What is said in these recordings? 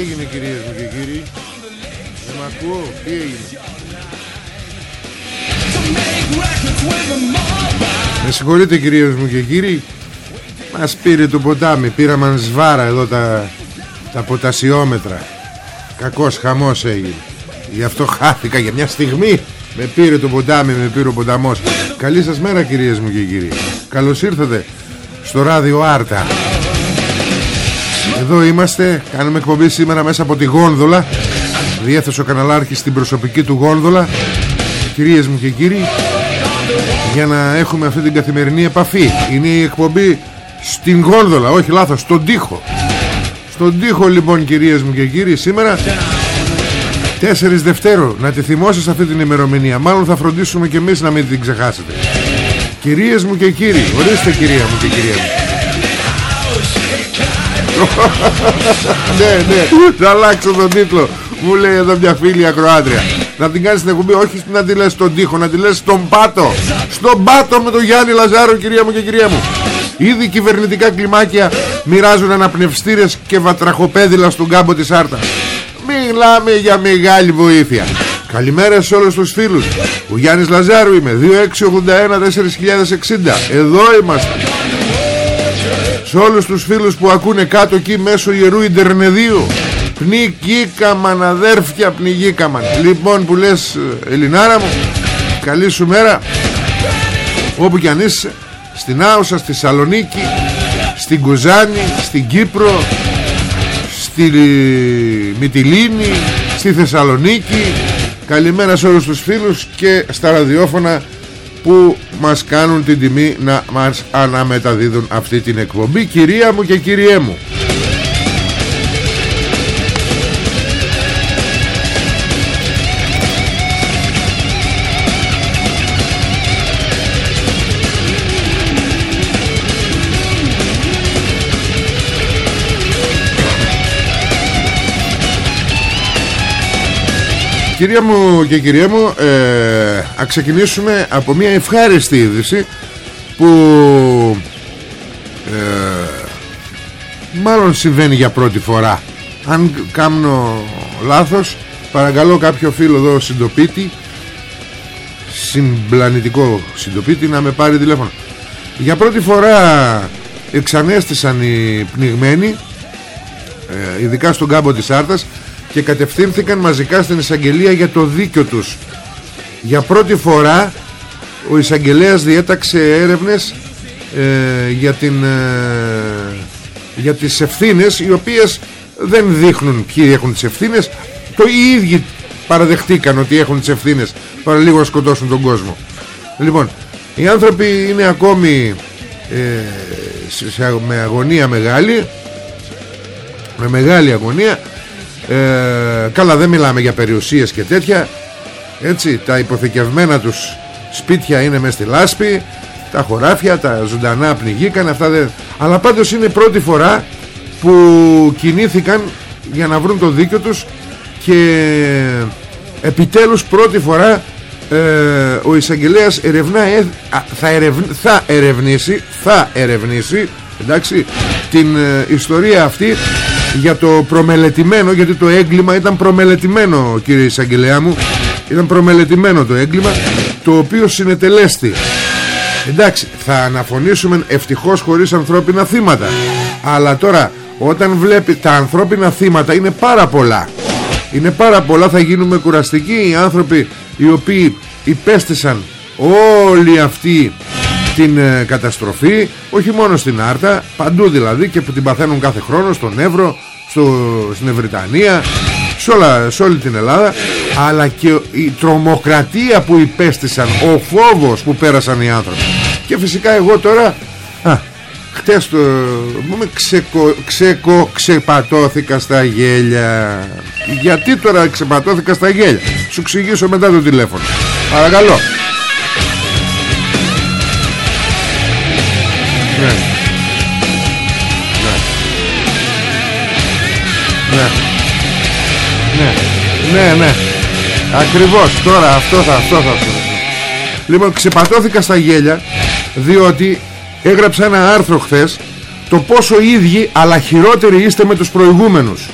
Έγινε κυρίες μου και κύριοι; Δεν μ' ακούω, τι έγινε; Με συγχωρείτε κυρίες μου και κύριοι. Μας πήρε το ποτάμι. Πήραμε σβάρα εδώ τα, τα ποτασιόμετρα. Κακός χαμός έγινε. Γι' αυτό χάθηκα για μια στιγμή. Με πήρε το ποτάμι, με πήρε ο ποταμός. Καλή σας μέρα κυρίες μου και κύριοι. Καλώς ήρθατε στο ράδιο Άρτα Εδώ είμαστε. Κάνουμε εκπομπή σήμερα μέσα από τη γόνδολα. Διέθεσε ο καναλάρχης στην προσωπική του γόνδολα. Κυρίες μου και κύριοι για να έχουμε αυτή την καθημερινή επαφή είναι η εκπομπή στην γόνδολα. Όχι λάθος, στον τοίχο. Στον τοίχο λοιπόν κυρίες μου και κύριοι σήμερα 4 Δευτέρου. Να τη θυμώσεις αυτή την ημερομηνία. Μάλλον θα φροντίσουμε και εμείς να μην την ξεχάσετε. Κυρίες μου και κύριοι ορίστε κυρία μου και κυρία μου ναι ναι. Θα αλλάξω τον τίτλο. Μου λέει εδώ μια φίλη ακροάτρια. Να την κάνεις την εκπομπή όχι να τη λες στον τοίχο να τη λες στον πάτο. Στον πάτο με τον Γιάννη Λαζάρο κυρία μου και κυρία μου. Ήδη κυβερνητικά κλιμάκια μοιράζουν αναπνευστήρες και βατραχοπέδιλα στον κάμπο της Άρτας. Μιλάμε για μεγάλη βοήθεια. Καλημέρα σε όλους τους φίλους. Ο Γιάννης Λαζάρου είμαι. 2681-4060 Εδώ είμαστε Σε όλους τους φίλους που ακούνε κάτω εκεί Μέσω ιερού Ιντερνεδίου Πνιγήκαμαν αδέρφια πνιγήκαμαν. Λοιπόν που λες Ελληνάρα μου Καλή σου μέρα. Όπου κι αν είσαι Στην Άουσα, στη Σαλονίκη Στην Κουζάνη, στην Κύπρο Στη Μυτιλίνη Στη Θεσσαλονίκη. Καλημέρα σε όλους τους φίλους Και στα ραδιόφωνα που μας κάνουν την τιμή να μας αναμεταδίδουν αυτή την εκπομπή. Κυρία μου και κυριέ μου Κυρία μου και κυρία μου ε, Α ξεκινήσουμε από μια ευχάριστη είδηση Που ε, Μάλλον συμβαίνει για πρώτη φορά. Αν κάνω λάθος Παρακαλώ κάποιο φίλο εδώ συντοπίτη Συμπλανητικό συντοπίτη Να με πάρει τηλέφωνο. Για πρώτη φορά Εξανέστησαν οι πνιγμένοι ε, Ειδικά στον κάμπο της Άρτας και κατευθύνθηκαν μαζικά στην εισαγγελία για το δίκιο τους. Για πρώτη φορά ο εισαγγελέας διέταξε έρευνες ε, για, την, ε, για τις ευθύνες οι οποίες δεν δείχνουν ποιοι έχουν τις ευθύνες. Το οι ίδιοι παραδεχτήκαν ότι έχουν τις ευθύνες παρά λίγο να σκοτώσουν τον κόσμο. Λοιπόν οι άνθρωποι είναι ακόμη ε, σε, με αγωνία μεγάλη με μεγάλη αγωνία ε, καλά δεν μιλάμε για περιουσίες και τέτοια. Έτσι τα υποθηκευμένα τους σπίτια είναι μέσα στη λάσπη τα χωράφια, τα ζωντανά πνιγήκαν αυτά δεν... αλλά πάντως είναι πρώτη φορά που κινήθηκαν για να βρουν το δίκιο τους και επιτέλους πρώτη φορά ε, ο εισαγγελέας ερευνά, ε, θα, θα ερευνήσει θα ερευνήσει εντάξει, την ε, ιστορία αυτή για το προμελετημένο γιατί το έγκλημα ήταν προμελετημένο κύριε εισαγγελέα μου. Ήταν προμελετημένο το έγκλημα το οποίο συνετελέστη. Εντάξει θα αναφωνήσουμε ευτυχώς χωρίς ανθρώπινα θύματα. Αλλά τώρα όταν βλέπει τα ανθρώπινα θύματα είναι πάρα πολλά. Είναι πάρα πολλά θα γίνουμε κουραστικοί οι άνθρωποι οι οποίοι υπέστησαν όλη αυτή την ε, καταστροφή όχι μόνο στην Άρτα παντού δηλαδή και που την παθαίνουν κάθε χρόνο στον Εύρο στο, στην Ευρυτανία σε, όλα, σε όλη την Ελλάδα. Αλλά και η τρομοκρατία που υπέστησαν ο φόβος που πέρασαν οι άνθρωποι. Και φυσικά εγώ τώρα α, χτες το μου ξεκο, ξεκο, ξεπατώθηκα στα γέλια. Γιατί τώρα ξεπατώθηκα στα γέλια; Σου εξηγήσω μετά το τηλέφωνο. Παρακαλώ Ναι. Ναι. Ναι, ναι. Ακριβώς. Τώρα αυτό θα, αυτό θα Λοιπόν, ξεπατώθηκα στα γέλια διότι έγραψα ένα άρθρο χθες το πόσο ίδιοι αλλά χειρότεροι είστε με τους προηγούμενους.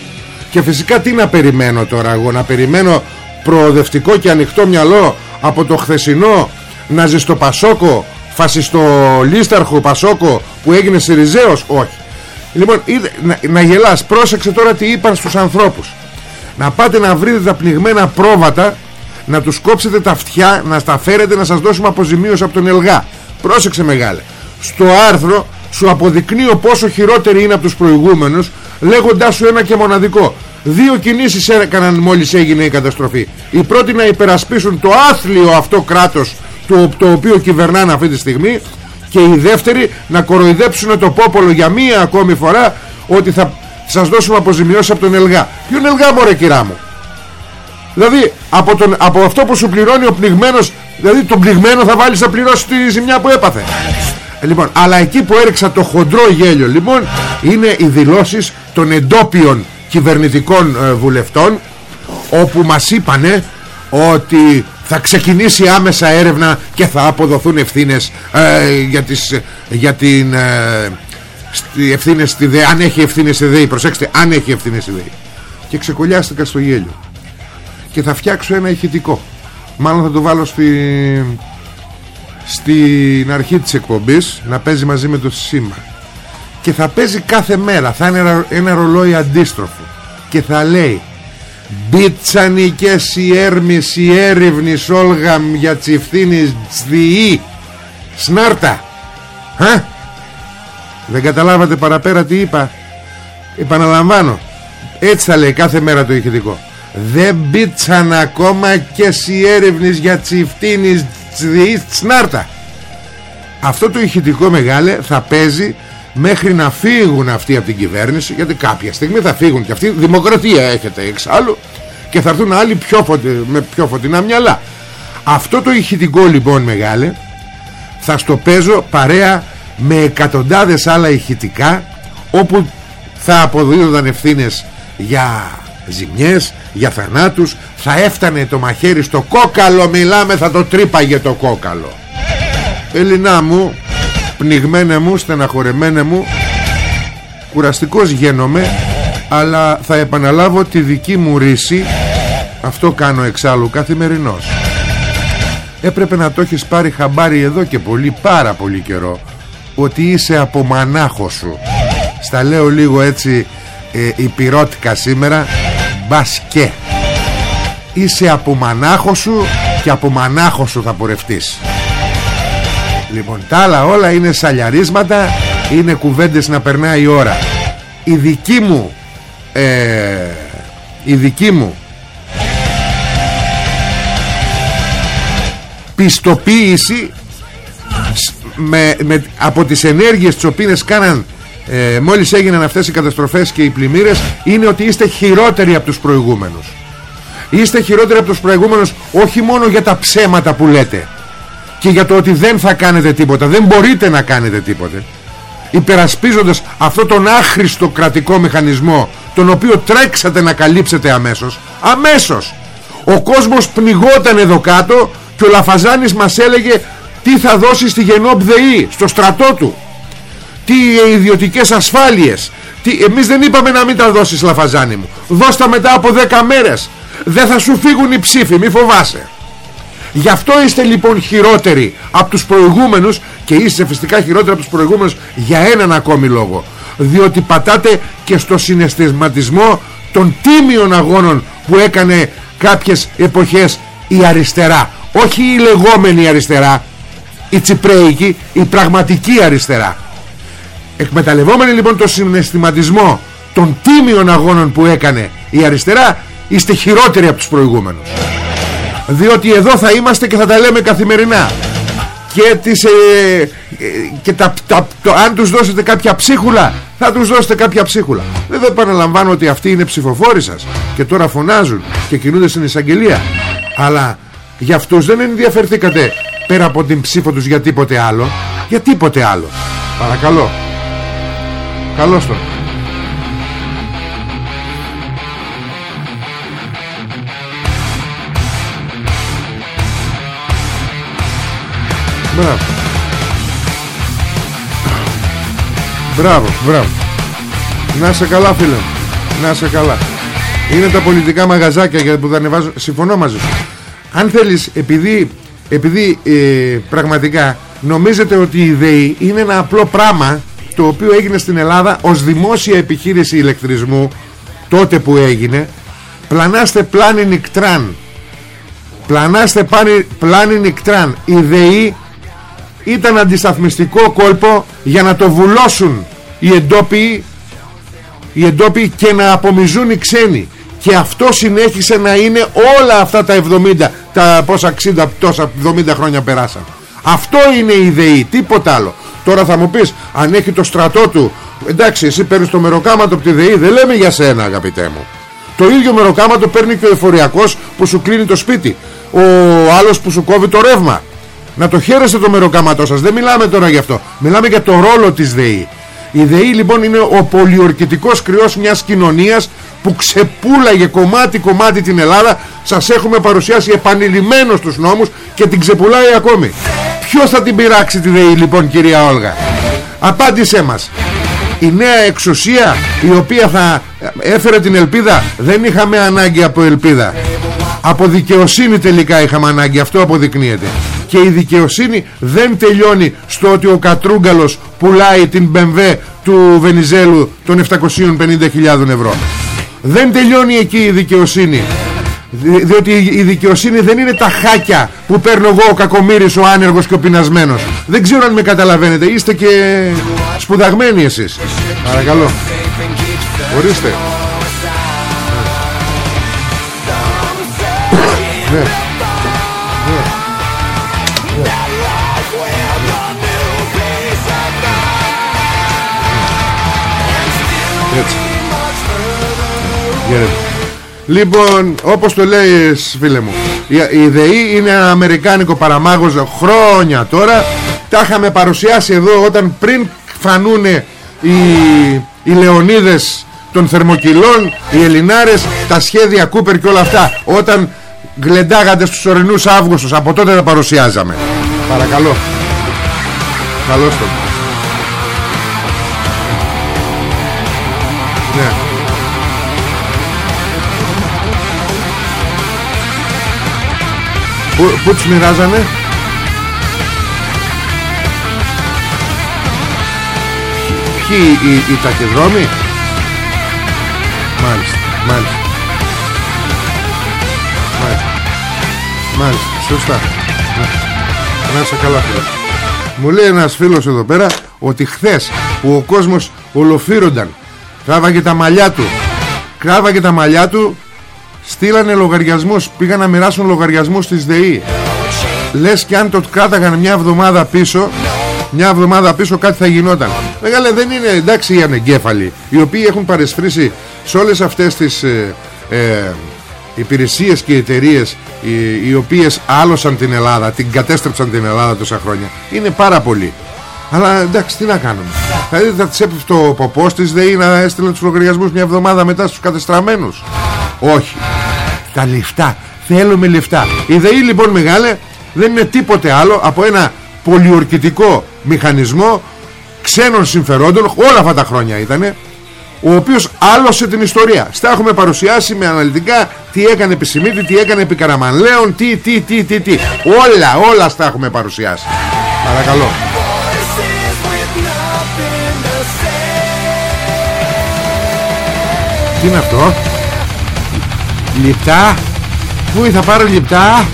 Και φυσικά τι να περιμένω τώρα εγώ, να περιμένω προοδευτικό και ανοιχτό μυαλό από το χθεσινό ναζιστο Πασόκο, φασιστολίσταρχο Πασόκο που έγινε Σιριζέος, όχι. Λοιπόν, να, να γελάς, πρόσεξε τώρα τι είπαν στους ανθρώπους. Να πάτε να βρείτε τα πνιγμένα πρόβατα, να τους κόψετε τα αυτιά, να στα φέρετε, να σας δώσουμε αποζημίωση από τον Ελγά. Πρόσεξε μεγάλε. Στο άρθρο σου αποδεικνύω πόσο χειρότεροι είναι από τους προηγούμενους, λέγοντάς σου ένα και μοναδικό. Δύο κινήσεις έκαναν μόλις έγινε η καταστροφή. Η πρώτη να υπερασπίσουν το άθλιο αυτό κράτος το, το οποίο κυβερνάνε αυτή τη στιγμή και οι δεύτεροι να κοροϊδέψουν το πόπολο για μία ακόμη φορά ότι θα σας δώσουμε αποζημιώσεις από τον Ελγά. Ποιον Ελγά μωρέ κυρά μου; Δηλαδή από, τον, από αυτό που σου πληρώνει ο πληγμένος δηλαδή τον πληγμένο θα βάλεις να πληρώσει τη ζημιά που έπαθε. Λοιπόν, αλλά εκεί που έριξα το χοντρό γέλιο λοιπόν είναι οι δηλώσεις των εντόπιων κυβερνητικών ε, βουλευτών όπου μας είπανε ότι θα ξεκινήσει άμεσα έρευνα και θα αποδοθούν ευθύνες ε, για, τις, για την ε, ευθύνες στη ΔΕΗ. Αν έχει ευθύνες στη ΔΕΗ προσέξτε αν έχει ευθύνες στη ΔΕΗ. Και ξεκολλιάστηκα στο γέλιο. Και θα φτιάξω ένα ηχητικό. Μάλλον θα το βάλω στη, στην αρχή της εκπομπής να παίζει μαζί με το σήμα. Και θα παίζει κάθε μέρα. Θα είναι ένα, ένα ρολόι αντίστροφο. Και θα λέει Μπίτσανικές η έρμης η έρευνη Όλγαμ για τσιφθήνης τσδιή Σνάρτα. Χα; Δεν καταλάβατε παραπέρα τι είπα. Επαναλαμβάνω. Έτσι θα λέει κάθε μέρα το ηχητικό. Δεν μπίτσαν ακόμα και οι έρευνης για τσιφτίνης τσδιή Σνάρτα. Αυτό το ηχητικό μεγάλε θα παίζει μέχρι να φύγουν αυτοί από την κυβέρνηση γιατί κάποια στιγμή θα φύγουν και αυτοί. Δημοκρατία έχετε εξάλλου και θα έρθουν άλλοι πιο με πιο φωτεινά μυαλά. Αυτό το ηχητικό λοιπόν μεγάλε θα στο παίζω παρέα με εκατοντάδες άλλα ηχητικά όπου θα αποδίδονταν ευθύνες για ζημιές, για θανάτους. Θα έφτανε το μαχαίρι στο κόκαλο. Μιλάμε θα το τρύπαγε το κόκαλο. Ελληνά μου πνιγμένε μου, στεναχωρεμένε μου κουραστικός γίνομαι αλλά θα επαναλάβω τη δική μου ρίση. Αυτό κάνω εξάλλου καθημερινός έπρεπε να το έχεις πάρει χαμπάρι εδώ και πολύ πάρα πολύ καιρό ότι είσαι από μανάχο σου. Στα λέω λίγο έτσι ε, υπηρώτικα σήμερα μπασκέ είσαι από μανάχο σου και από μανάχο σου θα πορευτείς Λοιπόν τα άλλα όλα είναι σαλιαρίσματα Είναι κουβέντες να περνάει η ώρα. Η δική μου ε, Η δική μου Πιστοποίηση με, με, Από τις ενέργειες τις οποίες κάναν ε, Μόλις έγιναν αυτές οι καταστροφές και οι πλημμύρες Είναι ότι είστε χειρότεροι από τους προηγούμενους. Είστε χειρότεροι από τους προηγούμενους Όχι μόνο για τα ψέματα που λέτε και για το ότι δεν θα κάνετε τίποτα δεν μπορείτε να κάνετε τίποτε υπερασπίζοντας αυτό τον άχρηστο κρατικό μηχανισμό τον οποίο τρέξατε να καλύψετε αμέσως αμέσως. Ο κόσμος πνιγόταν εδώ κάτω και ο Λαφαζάνης μας έλεγε τι θα δώσει στη Γενόπ ΔΕΗ στο στρατό του. Τι ιδιωτικές ασφάλειες. Τι... εμείς δεν είπαμε να μην τα δώσεις Λαφαζάνη μου. Δώστα μετά από 10 μέρες. Δεν θα σου φύγουν οι ψήφοι μη φοβάσαι Γι' αυτό είστε λοιπόν χειρότεροι από τους προηγούμενους και είστε φυσικά χειρότεροι από τους προηγούμενους για έναν ακόμη λόγο. Διότι πατάτε και στο συναισθηματισμό των τίμιων αγώνων που έκανε κάποιες εποχές η αριστερά. Όχι η λεγόμενη αριστερά, η τσιπρέικη, η πραγματική αριστερά. Εκμεταλλευόμενοι λοιπόν το συναισθηματισμό των τίμιων αγώνων που έκανε η αριστερά, είστε χειρότεροι από τους προηγούμενους διότι εδώ θα είμαστε και θα τα λέμε καθημερινά. Και, τις, ε, ε, και τα, τα, το, αν τους δώσετε κάποια ψίχουλα θα τους δώσετε κάποια ψίχουλα. Δεν επαναλαμβάνω ότι αυτοί είναι ψηφοφόροι σας και τώρα φωνάζουν και κινούνται στην εισαγγελία. Αλλά για αυτούς δεν ενδιαφερθήκατε πέρα από την ψήφο τους για τίποτε άλλο. Για τίποτε άλλο. Παρακαλώ. Καλώς τον Μπράβο. Μπράβο, μπράβο. Να σε καλά φίλε Να σε καλά. Είναι τα πολιτικά μαγαζάκια που θα ανεβάζουν. Συμφωνώ μαζί σου. Αν θέλεις, επειδή, επειδή ε, πραγματικά νομίζετε ότι η ΔΕΗ είναι ένα απλό πράγμα το οποίο έγινε στην Ελλάδα ως δημόσια επιχείρηση ηλεκτρισμού τότε που έγινε πλανάστε πλάνη νικτράν πλανάστε πλάνη νικτράν η ΔΕΗ ήταν αντισταθμιστικό κόλπο για να το βουλώσουν οι εντόπιοι, οι εντόπιοι και να απομιζούν οι ξένοι. Και αυτό συνέχισε να είναι όλα αυτά τα 70 τα πόσα 60 τόσα 70 χρόνια περάσαν. Αυτό είναι η ιδεή τίποτα άλλο. Τώρα θα μου πεις αν έχει το στρατό του εντάξει εσύ παίρνεις το μεροκάματο από τη ΔΕΗ δεν λέμε για σένα αγαπητέ μου. Το ίδιο μεροκάματο παίρνει και ο εφοριακός που σου κλείνει το σπίτι. Ο άλλος που σου κόβει το ρεύμα να το χαίρεστε το μεροκάματό σας. Δεν μιλάμε τώρα γι' αυτό. Μιλάμε για το ρόλο της ΔΕΗ. Η ΔΕΗ λοιπόν είναι ο πολιορκητικός κρυός μιας κοινωνίας Που ξεπούλαγε κομμάτι κομμάτι την Ελλάδα. Σας έχουμε παρουσιάσει επανειλημμένως τους νόμους Και την ξεπουλάει ακόμη. Ποιος θα την πειράξει τη ΔΕΗ λοιπόν κυρία Όλγα; Απάντησέ μας. Η νέα εξουσία η οποία θα έφερε την ελπίδα δεν είχαμε ανάγκη από ελπίδα. Από δικαιοσύνη τελικά είχαμε ανάγκη. Αυτό αποδεικνύεται και η δικαιοσύνη δεν τελειώνει στο ότι ο Κατρούγκαλος πουλάει την BMW του Βενιζέλου των 750.000 ευρώ. Δεν τελειώνει εκεί η δικαιοσύνη. Διότι η δικαιοσύνη δεν είναι τα χάκια που παίρνω εγώ ο κακομύρης ο άνεργος και ο πεινασμένος. Δεν ξέρω αν με καταλαβαίνετε. Είστε και σπουδαγμένοι εσείς. Παρακαλώ. Ορίστε Λοιπόν, όπως το λέει φίλε μου Η ΔΕΗ είναι ένα αμερικάνικο παραμάγος χρόνια τώρα. Τα είχαμε παρουσιάσει εδώ όταν πριν φανούν οι, οι Λεωνίδες των θερμοκυλών Οι Ελληνάρες, τα σχέδια Κούπερ και όλα αυτά. Όταν γλεντάγατε στους ορεινούς Αύγουστους Από τότε τα παρουσιάζαμε. Παρακαλώ. Καλώς το Πού, πού τους μοιράζανε; Ποιοι οι, οι, οι ταχυδρόμοι; Μάλιστα Μάλιστα. Μάλιστα. Μάλιστα Σωστά. Να είσαι καλά φίλε. Μου λέει ένας φίλος εδώ πέρα Ότι χθες που ο κόσμος ολοφύρονταν Κράβαγε τα μαλλιά του. Κράβαγε τα μαλλιά του Στείλανε λογαριασμούς Πήγαν να μοιράσουν λογαριασμούς της ΔΕΗ. Λες και αν το κράταγαν μια εβδομάδα πίσω Μια εβδομάδα πίσω κάτι θα γινόταν. Μεγάλε δεν είναι εντάξει οι ανεγκέφαλοι Οι οποίοι έχουν παρεσφρήσει Σε όλες αυτές τις ε, ε, Υπηρεσίες και εταιρείες οι, οι οποίες άλωσαν την Ελλάδα Την κατέστρεψαν την Ελλάδα τόσα χρόνια. Είναι πάρα πολλοί. Αλλά εντάξει τι να κάνουμε. Δηλαδή θα της έπεφτε το ποπός της ΔΕΗ να έστειλε τους λογαριασμούς μια εβδομάδα μετά στους κατεστραμμένους Όχι Τα λεφτά Θέλουμε λεφτά Η ΔΕΗ λοιπόν μεγάλε δεν είναι τίποτε άλλο από ένα πολιορκητικό μηχανισμό ξένων συμφερόντων όλα αυτά τα χρόνια ήτανε ο οποίος άλωσε την ιστορία. Στα έχουμε παρουσιάσει με αναλυτικά τι έκανε επισημίτη, τι έκανε επί Καραμανλέων, τι, τι, τι, τι, τι. Όλα, όλα στα έχουμε παρουσιάσει. Παρακαλώ. Τι είναι αυτό; Λιπτά. Πού θα πάρω λιπτά;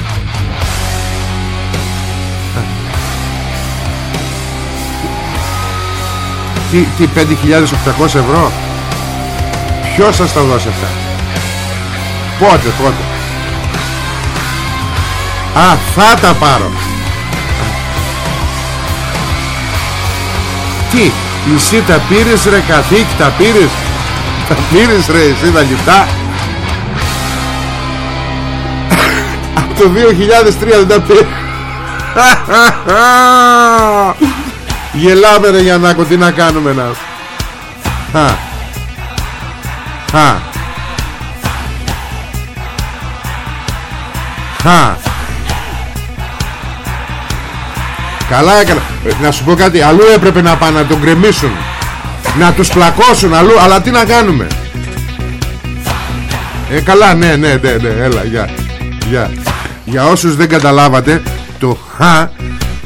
Τι, τι 5.800 ευρώ; Ποιος σας τα δώσει αυτά; Πότε πότε; Α θα τα πάρω. Τι Εσύ τα πήρες ρε καθήκη Τα πήρες; Τα πήρες ρε εσύ τα λιπτά; Το 2003 δεν τα πήρες Γελάμε ρε Γιαννάκο Τι να κάνουμε να. Χα Χα Χα Καλά έκανα. Να σου πω κάτι Αλλού έπρεπε να πάνε να τον κρεμίσουν Να τους πλακώσουν αλλού Αλλά τι να κάνουμε. Ε καλά ναι ναι ναι, ναι Έλα για, για Για όσους δεν καταλάβατε Το χα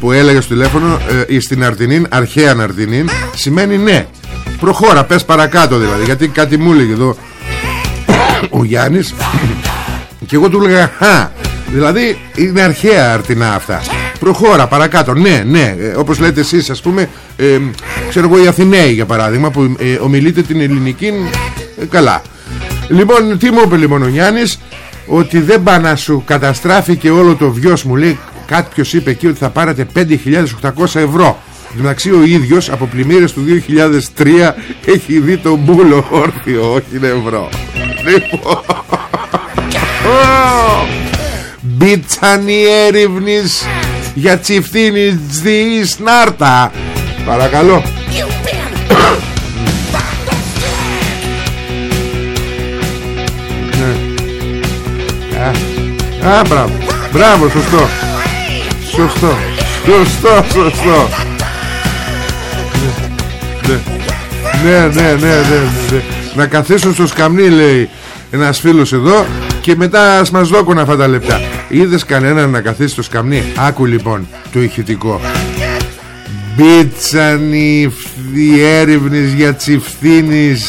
που έλεγε στο τηλέφωνο ε, στην Αρτινίν, αρχαία Αρτινίν σημαίνει ναι. Προχώρα πες παρακάτω δηλαδή γιατί κάτι μου έλεγε εδώ ο Γιάννης. Και εγώ του έλεγα χα δηλαδή είναι αρχαία αρτινά αυτά. Προχώρα παρακάτω. Ναι ναι. Ε, όπως λέτε εσείς ας πούμε ε, ξέρω εγώ οι Αθηναίοι για παράδειγμα που ε, ομιλείτε την ελληνική ε, καλά. Λοιπόν τι μου είπε λοιπόν ο Γιάννης; Ότι δεν πάει να σου καταστράφηκε όλο το βιός μου. Λέει κάποιος είπε εκεί ότι θα πάρετε 5.800 ευρώ. Μεταξύ ο ίδιος από πλημμύρες του 2003 έχει δει τον μπούλο όρθιο όχι είναι ευρώ. Λοιπόν. Μπίτσαν οι έρευνες για τσιφτίνη στη Σνάρτα παρακαλώ Α, μπράβο. Μπράβο, σωστό. Σωστό. Σωστό, σωστό. Ναι, ναι, ναι, ναι, ναι, Να καθίσουν στο σκαμνί λέει Ένας φίλος εδώ Και μετά ας μας δώκουν αυτά τα λεπτά. Είδες κανέναν να καθίσει στο σκαμνί; Άκου λοιπόν το ηχητικό. Μπίτσαν οι έρευνες για τσιφθήνης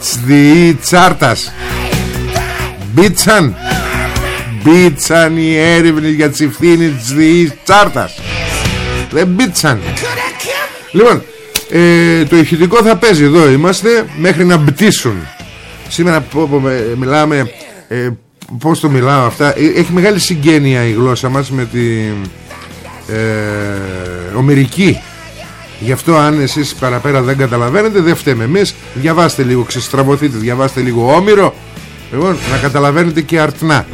Τσδιή τσάρτας. Μπίτσαν Μπίτσαν οι έρευνες για τσιφθήνης Τσδιή τσάρτας. Δεν μπίτσαν. Λοιπόν ε, το ηχητικό θα παίζει. Εδώ είμαστε μέχρι να μπτήσουν. Σήμερα πω, πω, μιλάμε ε, πως το μιλάω αυτά. Ε, έχει μεγάλη συγγένεια η γλώσσα μας με την ε, ομερική γι' αυτό αν εσείς παραπέρα δεν καταλαβαίνετε δεν φταίμε εμείς. Διαβάστε λίγο ξεστραβωθείτε διαβάστε λίγο όμοιρο. Λοιπόν να καταλαβαίνετε και αρτνά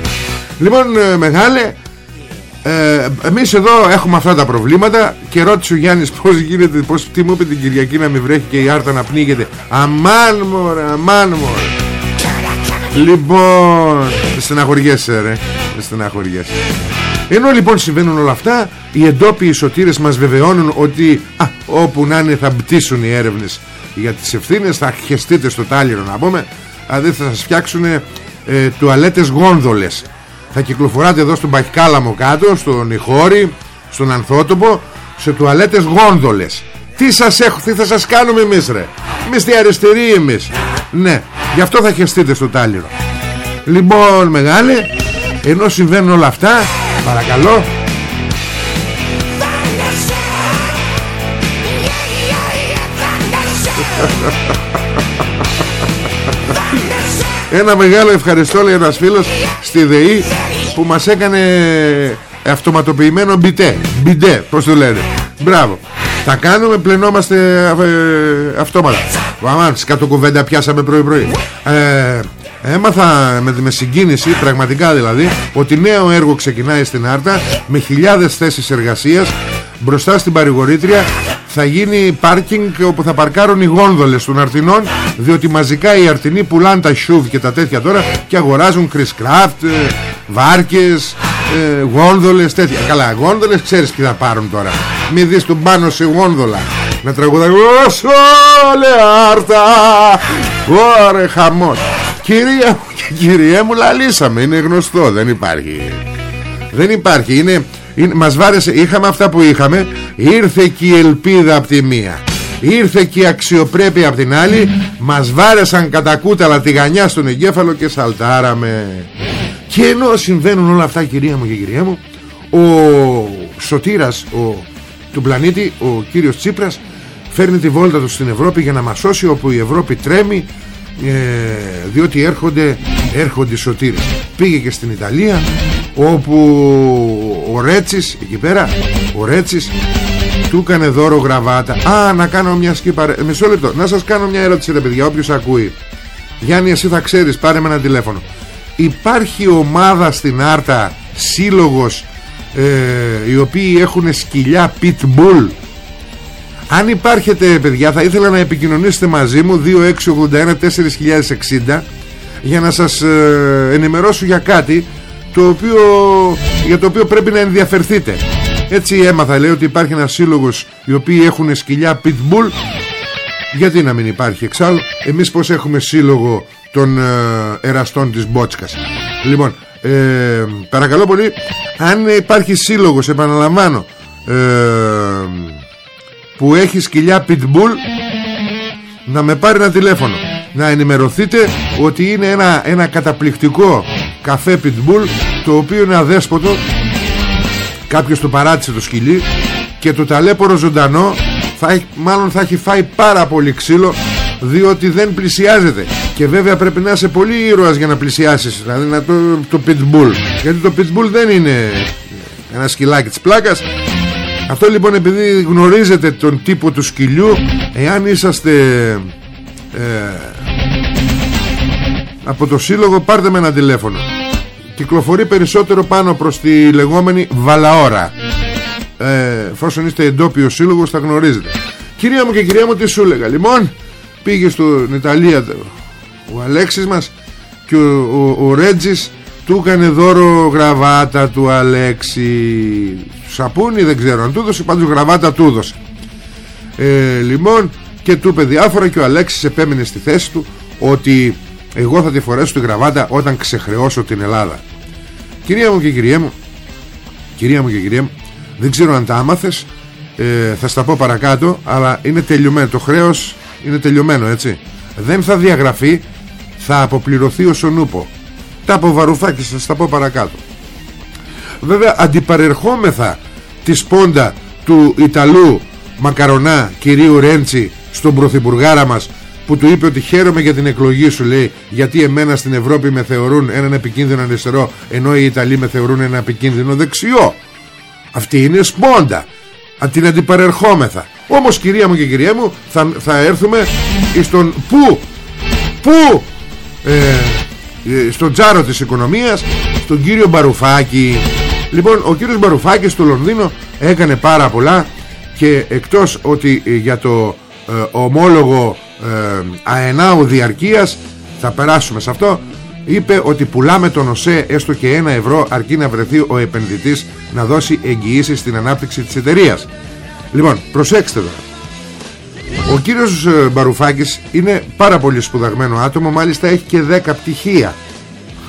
λοιπόν ε, μεγάλε ε, εμείς εδώ έχουμε αυτά τα προβλήματα και ρώτησε ο Γιάννης πως γίνεται πως, τι μου είπε την Κυριακή να μην βρέχει και η Άρτα να πνίγεται. Αμάν μωρέ αμάν μωρέ. Λοιπόν στεναχωριέσαι ρε στεναχωριέσαι. Ενώ λοιπόν συμβαίνουν όλα αυτά οι εντόπιοι σωτήρες μας βεβαιώνουν ότι α, όπου να είναι θα μπτήσουν οι έρευνες. Για τις ευθύνες θα χεστείτε στο τάλιρο να πούμε. Δηλαδή θα σας φτιάξουν ε, τουαλέτες γόνδολες θα κυκλοφοράτε εδώ στον Παχικάλαμο κάτω στον Ιχώρη, στον Ανθότοπο σε τουαλέτες γόνδολες. Τι σας έχω, τι θα σας κάνουμε εμείς ρε; Εμείς τι αριστεροί εμείς. Ναι, γι' αυτό θα χεστείτε στο τάλιρο. Λοιπόν μεγάλε ενώ συμβαίνουν όλα αυτά παρακαλώ Ένα μεγάλο ευχαριστώ λέει ένας φίλος στη ΔΕΗ που μας έκανε αυτοματοποιημένο μπιτέ. Μπιτέ πως το λένε. Μπράβο. Τα κάνουμε πλενόμαστε ε, αυτόματα. Αμάν κάτω κουβέντα πιάσαμε πρωί πρωί ε, Έμαθα με, με συγκίνηση Πραγματικά δηλαδή Ότι νέο έργο ξεκινάει στην Άρτα Με χιλιάδες θέσεις εργασίας Μπροστά στην παρηγορήτρια θα γίνει πάρκινγκ όπου θα παρκάρουν οι γόνδολες των αρτινών διότι μαζικά οι αρτινοί πουλάνε τα σιούβ και τα τέτοια τώρα και αγοράζουν κρυσκράφτ, ε, βάρκες, ε, γόνδολες τέτοια. Καλά, γόνδολες ξέρεις τι θα πάρουν τώρα. Μην δεις τον πάνω σε γόνδολα να τραγουδάει «Όσο άρτα Ωρε χαμός Κυρία μου και κυρία μου λαλήσαμε Είναι γνωστό δεν υπάρχει Δεν υπάρχει είναι, είναι, Μας βάρεσε είχαμε αυτά που είχαμε. Ήρθε και η ελπίδα από τη μία. Ήρθε και η αξιοπρέπεια από την άλλη. Μας βάρεσαν κατά κούταλα τη γανιά στον εγκέφαλο και σαλτάραμε. Και ενώ συμβαίνουν όλα αυτά κυρία μου και κυρία μου Ο σωτήρας ο, του πλανήτη Ο κύριος Τσίπρας Φέρνει τη βόλτα του στην Ευρώπη για να μας σώσει όπου η Ευρώπη τρέμει ε, διότι έρχονται, έρχονται οι σωτήρες. Πήγε και στην Ιταλία όπου ο Ρέτσις εκεί πέρα ο Ρέτσις του έκανε δώρο γραβάτα. Α να κάνω μια σκήπα Μισό λεπτό να σας κάνω μια ερώτηση ρε παιδιά όποιος ακούει. Γιάννη εσύ θα ξέρεις πάρε με ένα τηλέφωνο. Υπάρχει ομάδα στην Άρτα Σύλλογος ε, Οι οποίοι έχουν σκυλιά pitbull; Αν υπάρχετε παιδιά θα ήθελα να επικοινωνήσετε μαζί μου 2681 4060 για να σας ε, ενημερώσω για κάτι το οποίο, για το οποίο πρέπει να ενδιαφερθείτε. Έτσι έμαθα λέει ότι υπάρχει ένας σύλλογος οι οποίοι έχουν σκυλιά pitbull γιατί να μην υπάρχει εξάλλου; Εμείς πως έχουμε σύλλογο των ε, εραστών της Μπότσκας; Λοιπόν ε, παρακαλώ πολύ αν υπάρχει σύλλογος επαναλαμβάνω ε, που έχει σκυλιά pitbull να με πάρει ένα τηλέφωνο να ενημερωθείτε ότι είναι ένα, ένα καταπληκτικό καφέ pitbull το οποίο είναι αδέσποτο. Κάποιος το παράτησε το σκυλί και το ταλέπορο ζωντανό θα μάλλον θα έχει φάει πάρα πολύ ξύλο διότι δεν πλησιάζεται. Και βέβαια πρέπει να είσαι πολύ ήρωας για να πλησιάσεις δηλαδή να το, το pitbull. Γιατί το pitbull δεν είναι ένα σκυλάκι της πλάκας. Αυτό λοιπόν επειδή γνωρίζετε τον τύπο του σκυλιού Εάν είσαστε ε, Από το σύλλογο πάρτε με ένα τηλέφωνο Κυκλοφορεί περισσότερο πάνω προς τη λεγόμενη Βαλαόρα ε, Εφόσον είστε εντόπιος σύλλογος θα γνωρίζετε. Κυρία μου και κυρία μου τι σου έλεγα; Λοιπόν πήγε στην Ιταλία Ο Αλέξης μας Και ο, ο, ο Ρέτζης του έκανε δώρο γραβάτα του Αλέξη. Σαπούνι δεν ξέρω αν του έδωσε Πάντως γραβάτα του έδωσε. Ε, Λοιπόν και του είπε διάφορα Και ο Αλέξης επέμεινε στη θέση του Ότι εγώ θα τη φορέσω τη γραβάτα Όταν ξεχρεώσω την Ελλάδα. Κυρία μου και κυρία μου Κυρία μου και κυρία μου Δεν ξέρω αν τα άμαθες ε, Θα στα πω παρακάτω Αλλά είναι τελειωμένο. Το χρέος είναι τελειωμένο έτσι. Δεν θα διαγραφεί Θα αποπληρωθεί ο Σονούπο τα από Βαρουφάκη σας τα πω παρακάτω. Βέβαια αντιπαρερχόμεθα της σπόντα του Ιταλού Μακαρονά κυρίου Ρέντσι στον πρωθυπουργάρα μας που του είπε ότι χαίρομαι για την εκλογή σου λέει γιατί εμένα στην Ευρώπη με θεωρούν έναν επικίνδυνο αριστερό ενώ οι Ιταλοί με θεωρούν ένα επικίνδυνο δεξιό αυτή είναι σπόντα. Αν την αντιπαρερχόμεθα. Όμως κυρία μου και κυρία μου θα, θα έρθουμε στον πού πού ε, ε, στον τζάρο της οικονομίας στον κύριο Μπαρουφάκη. Λοιπόν ο κύριος Μπαρουφάκης στο Λονδίνο έκανε πάρα πολλά και εκτός ότι ε, για το ε, ομόλογο ε, αενάου διαρκείας θα περάσουμε σε αυτό. Είπε ότι πουλάμε τον ΟΣΕ έστω και ένα ευρώ αρκεί να βρεθεί ο επενδυτής να δώσει εγγυήσεις στην ανάπτυξη της εταιρείας. Λοιπόν προσέξτε τώρα. Ο κύριος ε, Μπαρουφάκης είναι πάρα πολύ σπουδαγμένο άτομο Μάλιστα έχει και 10 πτυχία.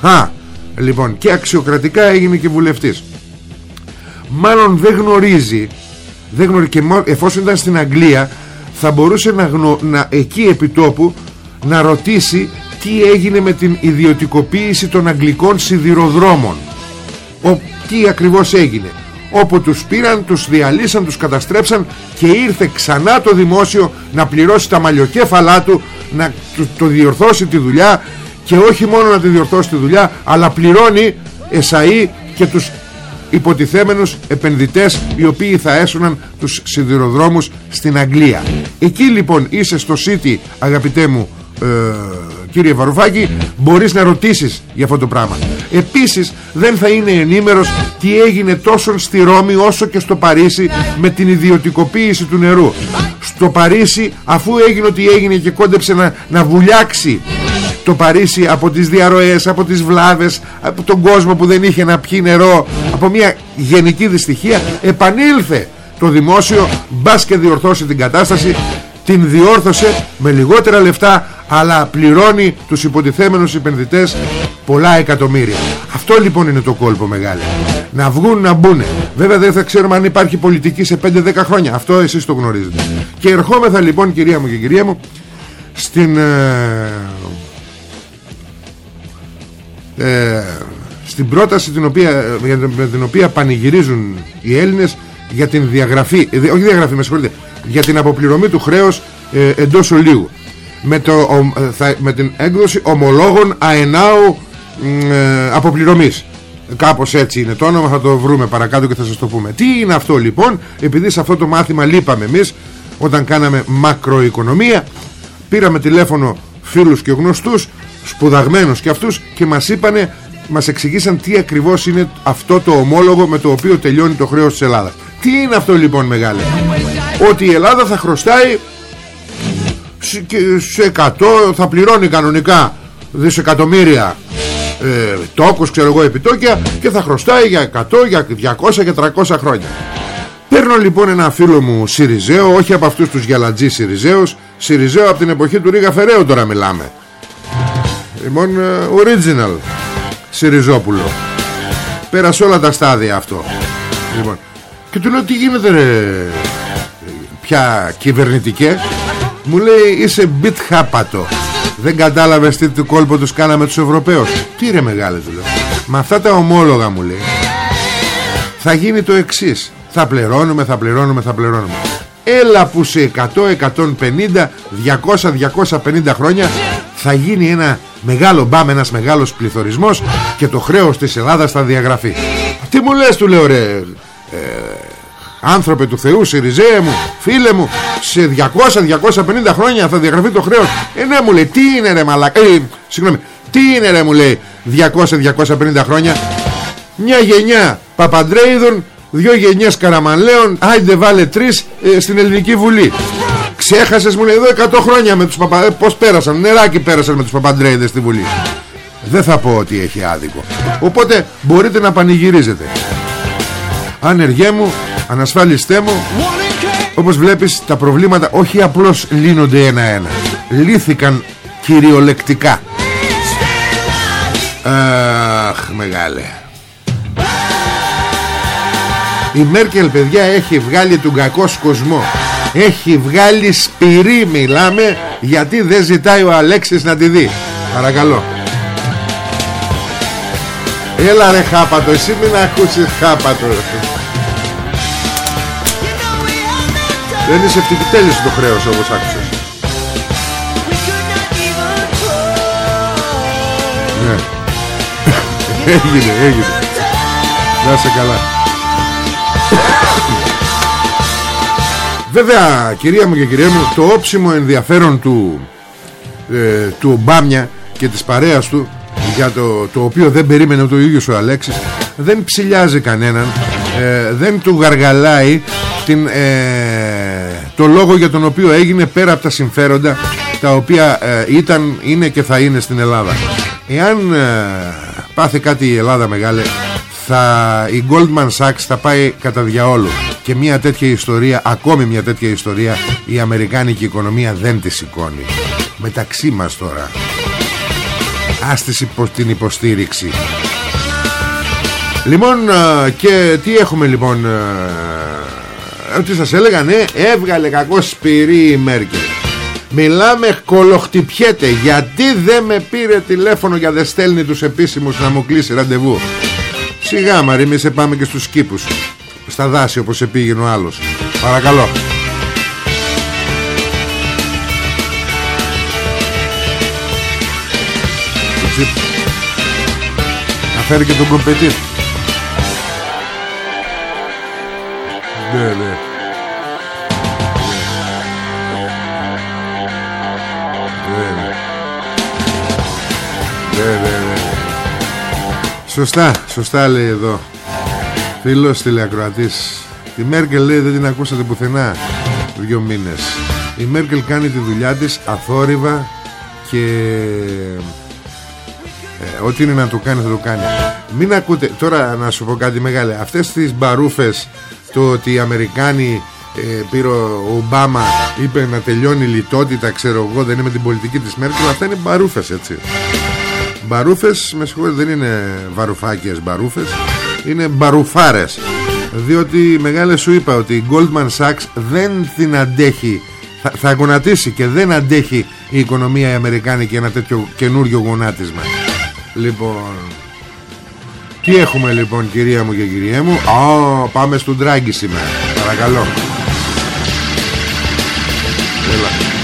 Χα, λοιπόν και αξιοκρατικά έγινε και βουλευτής. Μάλλον δεν γνωρίζει, δεν γνωρίζει και εφόσον ήταν στην Αγγλία θα μπορούσε να, γνω, να εκεί επιτόπου να ρωτήσει τι έγινε με την ιδιωτικοποίηση των αγγλικών σιδηροδρόμων. Ο, τι ακριβώς έγινε. Όπου τους πήραν, τους διαλύσαν, τους καταστρέψαν και ήρθε ξανά το δημόσιο να πληρώσει τα μαλλιοκέφαλά του να το διορθώσει τη δουλειά και όχι μόνο να τη διορθώσει τη δουλειά αλλά πληρώνει εσαΐ και τους υποτιθέμενους επενδυτές οι οποίοι θα έσωναν τους σιδηροδρόμους στην Αγγλία. Εκεί λοιπόν είσαι στο City αγαπητέ μου ε, κύριε Βαρουφάκη μπορείς να ρωτήσεις για αυτό το πράγμα. Επίσης δεν θα είναι ενήμερος τι έγινε τόσο στη Ρώμη όσο και στο Παρίσι με την ιδιωτικοποίηση του νερού. Στο Παρίσι αφού έγινε ότι έγινε και κόντεψε να, να βουλιάξει το Παρίσι από τις διαρροές, από τις βλάβες από τον κόσμο που δεν είχε να πιει νερό από μια γενική δυστυχία επανήλθε το δημόσιο μπας και διορθώσει την κατάσταση την διόρθωσε με λιγότερα λεφτά αλλά πληρώνει τους υποτιθέμενους επενδυτές πολλά εκατομμύρια. Αυτό λοιπόν είναι το κόλπο μεγάλο να βγουν να μπουν βέβαια δεν θα ξέρουμε αν υπάρχει πολιτική σε 5-10 χρόνια. Αυτό εσείς το γνωρίζετε. Και ερχόμεθα λοιπόν κυρία μου και κυρία μου στην ε, ε, στην πρόταση την οποία, με την οποία πανηγυρίζουν οι Έλληνες για την διαγραφή, ε, όχι διαγραφή με συγχωρείτε, για την αποπληρωμή του χρέους ε, εντός ολίγου. Με, το, θα, με την έκδοση ομολόγων αενάου ε, αποπληρωμής. Κάπως έτσι είναι το όνομα θα το βρούμε παρακάτω και θα σας το πούμε. Τι είναι αυτό λοιπόν; Επειδή σε αυτό το μάθημα λείπαμε εμείς όταν κάναμε μακροοικονομία πήραμε τηλέφωνο φίλους και γνωστούς σπουδαγμένους και αυτούς και μας είπανε μας εξηγήσαν τι ακριβώς είναι αυτό το ομόλογο με το οποίο τελειώνει το χρέος της Ελλάδας. Τι είναι αυτό λοιπόν μεγάλε; Ότι η Ελλάδα θα χρωστάει σε 100 θα πληρώνει κανονικά δισεκατομμύρια ε, τόκους ξέρω εγώ επιτόκια και θα χρωστάει για 100, για 200 και 300 χρόνια. Παίρνω λοιπόν ένα φίλο μου Σιριζέο όχι από αυτούς τους γυαλατζή Σιριζέους Σιριζέο από την εποχή του Ρίγα Φεραίου τώρα μιλάμε Λοιπόν ε, original Σιριζόπουλο. Πέρασε όλα τα στάδια αυτό. Λοιπόν Και του λέω τι γίνεται ρε Πια κυβερνητικές; Μου λέει είσαι μπιτ χάπατο Δεν κατάλαβες τι του κόλπο τους κάναμε τους Ευρωπαίους Τι ρε μεγάλε του λέω. Με αυτά τα ομόλογα μου λέει. Θα γίνει το εξής. Θα πληρώνουμε, θα πληρώνουμε, θα πληρώνουμε Έλα που σε 100, 150, 200, 250 χρόνια θα γίνει ένα μεγάλο μπάμ, ένας μεγάλος πληθωρισμός και το χρέος της Ελλάδας θα διαγραφεί. Τι μου λες του λέω ρε ε, άνθρωπε του Θεού, Σιριζέ μου, φίλε μου, σε 200-250 χρόνια θα διαγραφεί το χρέος. Ε ναι μου λέει, τι είναι ρε μαλακα, ε, συγγνώμη, τι είναι ρε μου λέει 200-250 χρόνια. Μια γενιά Παπαντρέιδων, δυο γενιές Καραμανλέων, άιντε βάλε τρεις ε, στην Ελληνική Βουλή. Ξέχασες μου λέει εδώ 100 χρόνια με τους παπα... Ε, πώς πέρασαν Νεράκι πέρασαν με τους παπαντρέιδες στη Βουλή. Δεν θα πω ότι έχει άδικο. Οπότε μπορείτε να πανηγυρίζετε. Ανεργέ μου Ανασφάλιστέ μου Όπως βλέπεις τα προβλήματα όχι απλώς λύνονται ένα-ένα. Λύθηκαν κυριολεκτικά. Αχ μεγάλε. Η Μέρκελ παιδιά έχει βγάλει τον κακό σκοσμό έχει βγάλει σπυρί μιλάμε γιατί δεν ζητάει ο Αλέξης να τη δει. Παρακαλώ. Έλα ρε χάπατο εσύ μην ακούσεις χάπατο. Δεν είσαι ευτυχητέλης το χρέος όπως άκουσες. Ναι. Έγινε έγινε. Να σε καλά Βέβαια κυρία μου και κυρία μου Το όψιμο ενδιαφέρον του ε, Του Ομπάμια Και της παρέας του Για το, το οποίο δεν περίμενε το ίδιος ο Αλέξης Δεν ψηλιάζει κανέναν ε, Δεν του γαργαλάει την, ε, Το λόγο για τον οποίο έγινε Πέρα από τα συμφέροντα Τα οποία ε, ήταν, είναι και θα είναι στην Ελλάδα. Εάν πάθει κάτι η Ελλάδα μεγάλη θα, η Goldman Sachs θα πάει κατά διαόλου και μια τέτοια ιστορία ακόμη μια τέτοια ιστορία η Αμερικάνικη οικονομία δεν τη σηκώνει. Μεταξύ μας τώρα. Άστηση την υποστήριξη. Λοιπόν και τι έχουμε λοιπόν τι σας έλεγα ναι έβγαλε κακό σπυρί η Μέρκελ. Μιλάμε κολοχτυπιέται Γιατί δεν με πήρε τηλέφωνο Για δεν στέλνει τους επίσημους να μου κλείσει ραντεβού. Σιγά Μαρή μη σε πάμε και στους κήπους στα δάση όπως επήγαινε ο άλλος. Παρακαλώ. Να φέρει και τον κομπετήρ ναι ναι. Ναι, ναι, ναι, ναι. Σωστά, σωστά λέει εδώ. Φίλος τηλεακροατής. Η Μέρκελ λέει δεν την ακούσατε πουθενά Δύο μήνες Η Μέρκελ κάνει τη δουλειά της αθόρυβα Και ε, Ό,τι είναι να το κάνει θα το κάνει. Μην ακούτε Τώρα να σου πω κάτι μεγάλο Αυτές τις μπαρούφες Το ότι οι Αμερικάνοι ε, πήρε ο Ομπάμα είπε να τελειώνει η λιτότητα ξέρω εγώ δεν είναι με την πολιτική της Μέρκελ αυτά είναι μπαρούφες έτσι. Μπαρούφες με συγχωρείτε δεν είναι βαρουφάκιες μπαρούφες είναι μπαρουφάρες. Διότι μεγάλε σου είπα ότι η Goldman Sachs δεν την αντέχει. Θα, θα γονατίσει και δεν αντέχει η οικονομία η Αμερικάνικη ένα τέτοιο καινούριο γονάτισμα. Λοιπόν τι έχουμε λοιπόν κυρία μου και κυρία μου; Ω, πάμε στον Τράγκη σήμερα. Παρακαλώ. Έλα.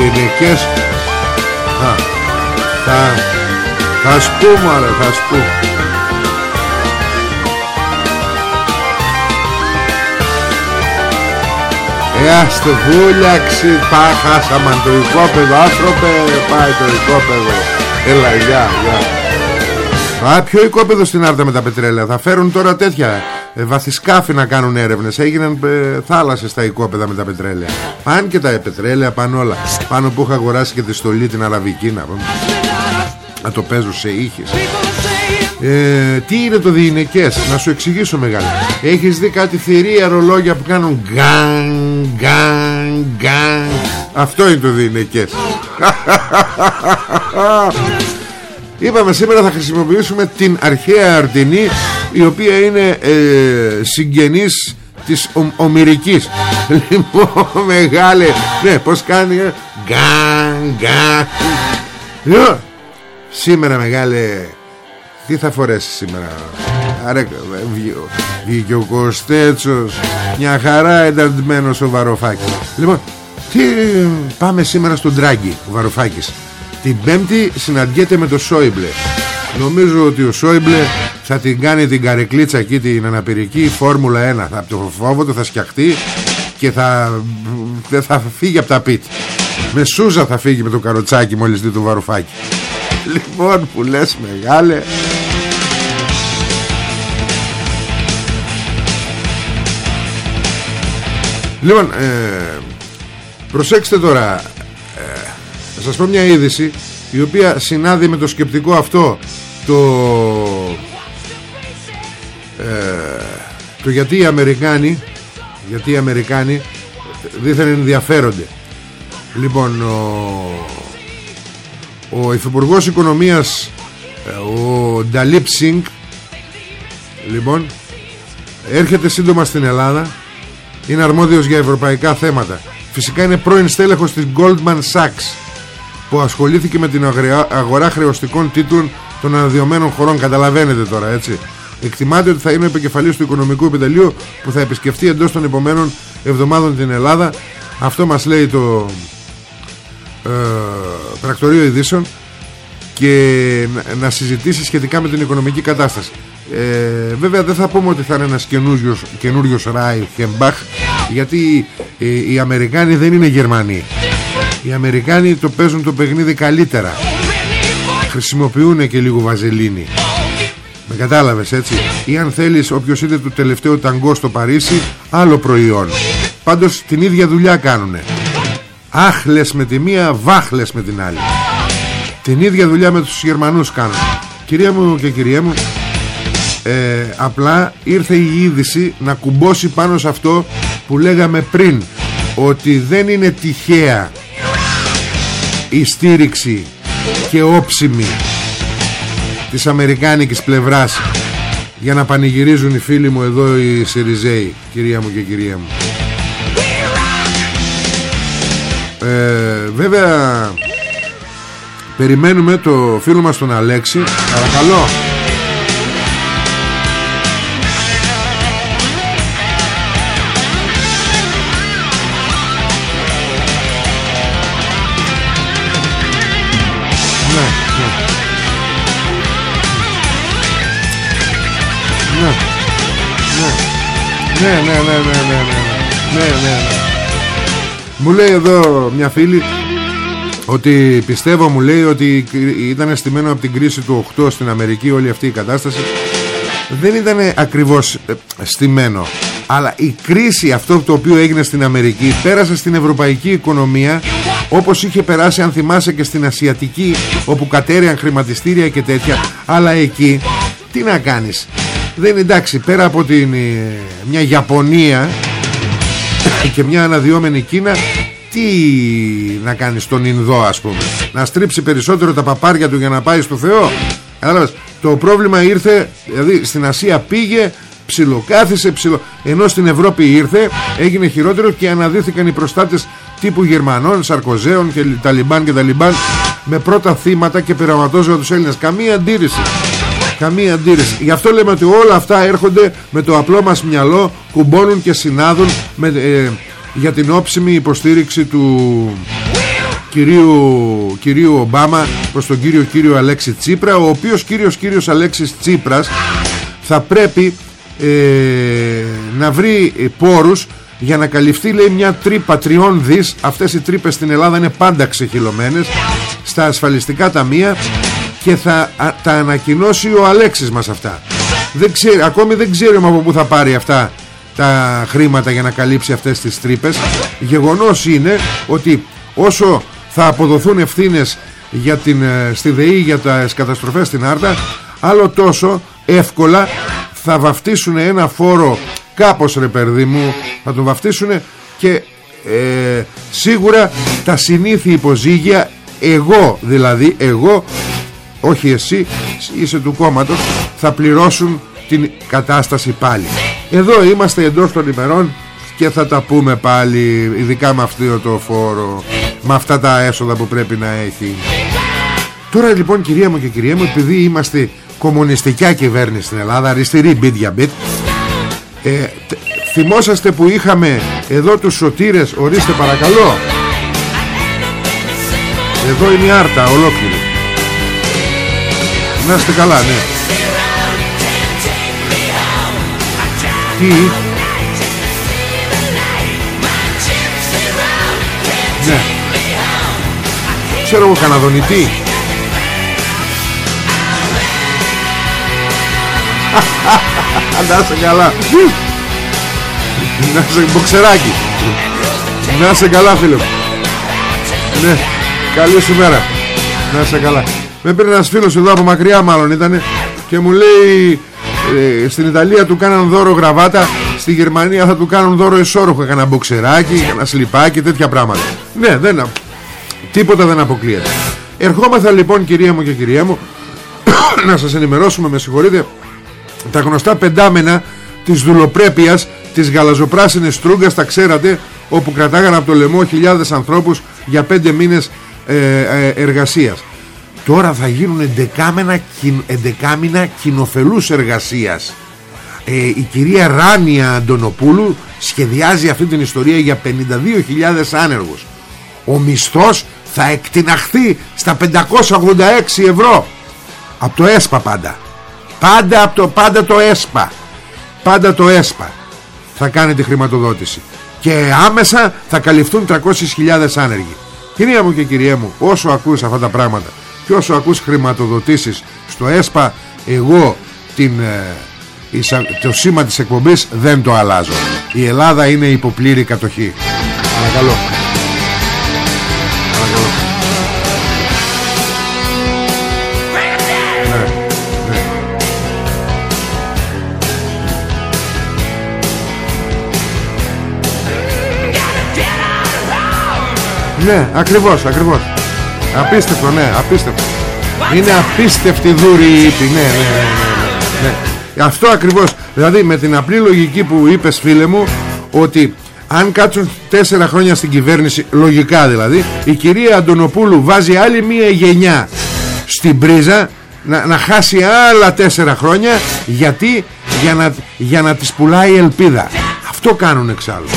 Γυναικές. Θα Θα Θα σπούμε ρε θα σπούμε. Ε, άστε βούλιαξη Πά, χάσαμε το οικόπεδο. Άνθρωπε, πάει το οικόπεδο. Έλα, γεια, γεια. Α, ποιο οικόπεδο στην Άρτα με τα πετρέλαια. Θα φέρουν τώρα τέτοια. ε, βαθισκάφη να κάνουν έρευνες. Έγιναν ε, θάλασσες τα οικόπεδα με τα πετρέλαια. Πάνε και τα πετρέλαια, πάνε όλα. Πάνω που είχα αγοράσει και τη στολή την αραβική να πούμε. Να το παίζω σε ήχες. Ε, τι είναι το διηνεκές; Να σου εξηγήσω μεγάλη Έχεις δει κάτι θηρία ρολόγια που κάνουν γκαν, γκαν, γκαν Αυτό είναι το διηνεκές Είπαμε σήμερα θα χρησιμοποιήσουμε την αρχαία αρτινή η οποία είναι ε, συγγενής της ο, ομηρικής. Λοιπόν μεγάλε Ναι πως κάνει ε; Γκαν γκαν λοιπόν, Σήμερα μεγάλε Τι θα φορέσεις σήμερα; Άρα βγήκε ο Κωστέτσος. Μια χαρά ενταντημένος ο Βαροφάκης Λοιπόν τι πάμε σήμερα στον Τράγκη Ο Βαροφάκης την Πέμπτη συναντιέται με το Σόιμπλε. Νομίζω ότι ο Σόιμπλε θα την κάνει την καρεκλίτσα εκεί την αναπηρική Φόρμουλα 1 θα, Το φόβο του θα σκιαχτεί Και θα, θα φύγει από τα πίτ Με Σούζα θα φύγει με το καροτσάκι μόλις δει το βαρουφάκι. Λοιπόν που λες μεγάλε. Λοιπόν ε, Προσέξτε τώρα θα σας πω μια είδηση η οποία συνάδει με το σκεπτικό αυτό το, ε, το γιατί οι Αμερικάνοι γιατί οι Αμερικάνοι δίθεν ενδιαφέρονται. Λοιπόν ο, ο Υφυπουργός Οικονομίας ε, ο Νταλίπ Σινγκ λοιπόν έρχεται σύντομα στην Ελλάδα είναι αρμόδιος για ευρωπαϊκά θέματα. Φυσικά είναι πρώην στέλεχος της Goldman Sachs που ασχολήθηκε με την αγορά χρεωστικών τίτλων των αναδειωμένων χωρών. Καταλαβαίνετε τώρα, έτσι. Εκτιμάται ότι θα είναι ο επικεφαλής του Οικονομικού Επιτελείου που θα επισκεφτεί εντός των επόμενων εβδομάδων την Ελλάδα. Αυτό μας λέει το ε, πρακτορείο ειδήσεων και να, συζητήσει σχετικά με την οικονομική κατάσταση. Ε, βέβαια δεν θα πούμε ότι θα είναι ένας καινούριος, καινούριος Ράιχεμπαχ γιατί ε, οι Αμερικάνοι δεν είναι Γερμανοί οι Αμερικάνοι το παίζουν το παιχνίδι καλύτερα. Χρησιμοποιούν και λίγο βαζελίνη. Με κατάλαβες έτσι; Ή αν θέλεις όποιος είδε το τελευταίο ταγκό στο Παρίσι Άλλο προϊόν. Πάντως την ίδια δουλειά κάνουνε. Άχλες με τη μία Βάχλες με την άλλη. Την ίδια δουλειά με τους Γερμανούς κάνουν Κυρία μου και κυρία μου ε, Απλά ήρθε η είδηση Να κουμπώσει πάνω σε αυτό Που λέγαμε πριν Ότι δεν είναι τυχαία η στήριξη και όψιμη της αμερικάνικης πλευράς για να πανηγυρίζουν οι φίλοι μου εδώ οι Σιριζέοι κυρία μου και κυρία μου. Ε, βέβαια περιμένουμε το φίλο μας τον Αλέξη. Παρακαλώ Ναι ναι ναι, ναι, ναι, ναι, ναι, ναι, ναι. Μου λέει εδώ μια φίλη ότι πιστεύω μου λέει ότι ήταν αισθημένο από την κρίση του 8 στην Αμερική όλη αυτή η κατάσταση δεν ήταν ακριβώς ε, στημένο αλλά η κρίση αυτό το οποίο έγινε στην Αμερική πέρασε στην ευρωπαϊκή οικονομία όπως είχε περάσει αν θυμάσαι και στην Ασιατική όπου κατέρεαν χρηματιστήρια και τέτοια αλλά εκεί τι να κάνεις δεν εντάξει πέρα από την, ε, μια Ιαπωνία και μια αναδυόμενη Κίνα τι να κάνεις στον Ινδό ας πούμε. Να στρίψει περισσότερο τα παπάρια του για να πάει στο Θεό. Το πρόβλημα ήρθε δηλαδή στην Ασία πήγε ψιλοκάθισε ψιλο... ενώ στην Ευρώπη ήρθε έγινε χειρότερο και αναδύθηκαν οι προστάτες τύπου Γερμανών, Σαρκοζέων και Ταλιμπάν και Ταλιμπάν με πρώτα θύματα και πειραματόζωα τους Έλληνες. Καμία αντίρρηση Καμία αντίρρηση. Γι' αυτό λέμε ότι όλα αυτά έρχονται με το απλό μας μυαλό, κουμπώνουν και συνάδουν με, ε, για την όψιμη υποστήριξη του κυρίου, κυρίου Ομπάμα προς τον κύριο κύριο Αλέξη Τσίπρα ο οποίος κύριος κύριος Αλέξης Τσίπρας θα πρέπει ε, να βρει πόρους για να καλυφθεί λέει μια τρύπα τριών δις αυτές οι τρύπες στην Ελλάδα είναι πάντα ξεχυλωμένες στα ασφαλιστικά ταμεία και θα τα ανακοινώσει ο Αλέξης μας αυτά. Δεν ξέρει, ακόμη δεν ξέρουμε από πού θα πάρει αυτά τα χρήματα για να καλύψει αυτές τις τρύπες. Γεγονός είναι ότι όσο θα αποδοθούν ευθύνες για την, ε, στη ΔΕΗ για τα καταστροφές στην Άρτα άλλο τόσο εύκολα θα βαφτίσουν ένα φόρο κάπως ρε παιδί μου θα τον βαφτίσουν και ε, σίγουρα τα συνήθη υποζύγια εγώ δηλαδή εγώ όχι εσύ είσαι του κόμματος θα πληρώσουν την κατάσταση πάλι. Εδώ είμαστε εντός των ημερών και θα τα πούμε πάλι ειδικά με αυτό το φόρο με αυτά τα έσοδα που πρέπει να έχει. Τώρα λοιπόν κυρία μου και κυρία μου επειδή είμαστε κομμουνιστικιά κυβέρνηση στην Ελλάδα αριστερή bit για bit ε, θυμόσαστε που είχαμε εδώ τους σωτήρες ορίστε παρακαλώ. Εδώ είναι η άρτα ολόκληρη να είστε καλά ναι. Τι; Ναι. Ξέρω εγώ κανένα δονητή. Να είσαι καλά. Να είσαι μποξεράκι. Να είσαι καλά φίλε μου. Ναι. Καλή σου μέρα. Να είσαι καλά Με πήρε ένας φίλος εδώ από μακριά μάλλον ήταν Και μου λέει ε, Στην Ιταλία του κάναν δώρο γραβάτα Στη Γερμανία θα του κάνουν δώρο εσώρουχο Ένα μποξεράκι, ένα σλιπάκι Τέτοια πράγματα. Ναι δεν Τίποτα δεν αποκλείεται. Ερχόμαθα λοιπόν κυρία μου και κυρία μου Να σας ενημερώσουμε με συγχωρείτε τα γνωστά πεντάμενα της δουλοπρέπειας της γαλαζοπράσινης τρούγκας τα ξέρατε όπου κρατάγαν από το λαιμό χιλιάδες ανθρώπους για πέντε μήνες ε, ε, εργασίας τώρα θα γίνουν εντεκάμενα, εντεκάμινα κοινοφελούς εργασίας. Ε, η κυρία Ράνια Αντωνοπούλου σχεδιάζει αυτή την ιστορία για 52.000 άνεργους. Ο μισθός θα εκτιναχθεί στα 586 ευρώ. Από το ΕΣΠΑ πάντα. Πάντα, από το, πάντα το ΕΣΠΑ. Πάντα το ΕΣΠΑ Θα κάνει τη χρηματοδότηση. Και άμεσα θα καλυφθούν 300.000 άνεργοι. Κυρία μου και κυρία μου Όσο ακούς αυτά τα πράγματα Και όσο ακούς χρηματοδοτήσεις στο ΕΣΠΑ Εγώ την, ε, το σήμα της εκπομπής δεν το αλλάζω. Η Ελλάδα είναι υποπλήρη κατοχή. Παρακαλώ. Ναι, ακριβώς, ακριβώς. Απίστευτο, ναι, απίστευτο. Είναι απίστευτη δούρη η ναι, ναι, ναι, ναι, ναι. Αυτό ακριβώς, δηλαδή με την απλή λογική που είπες φίλε μου, ότι αν κάτσουν τέσσερα χρόνια στην κυβέρνηση, λογικά δηλαδή, η κυρία Αντωνοπούλου βάζει άλλη μία γενιά στην πρίζα να, να χάσει άλλα τέσσερα χρόνια γιατί για να, για να της πουλάει ελπίδα. Αυτό κάνουν εξάλλου.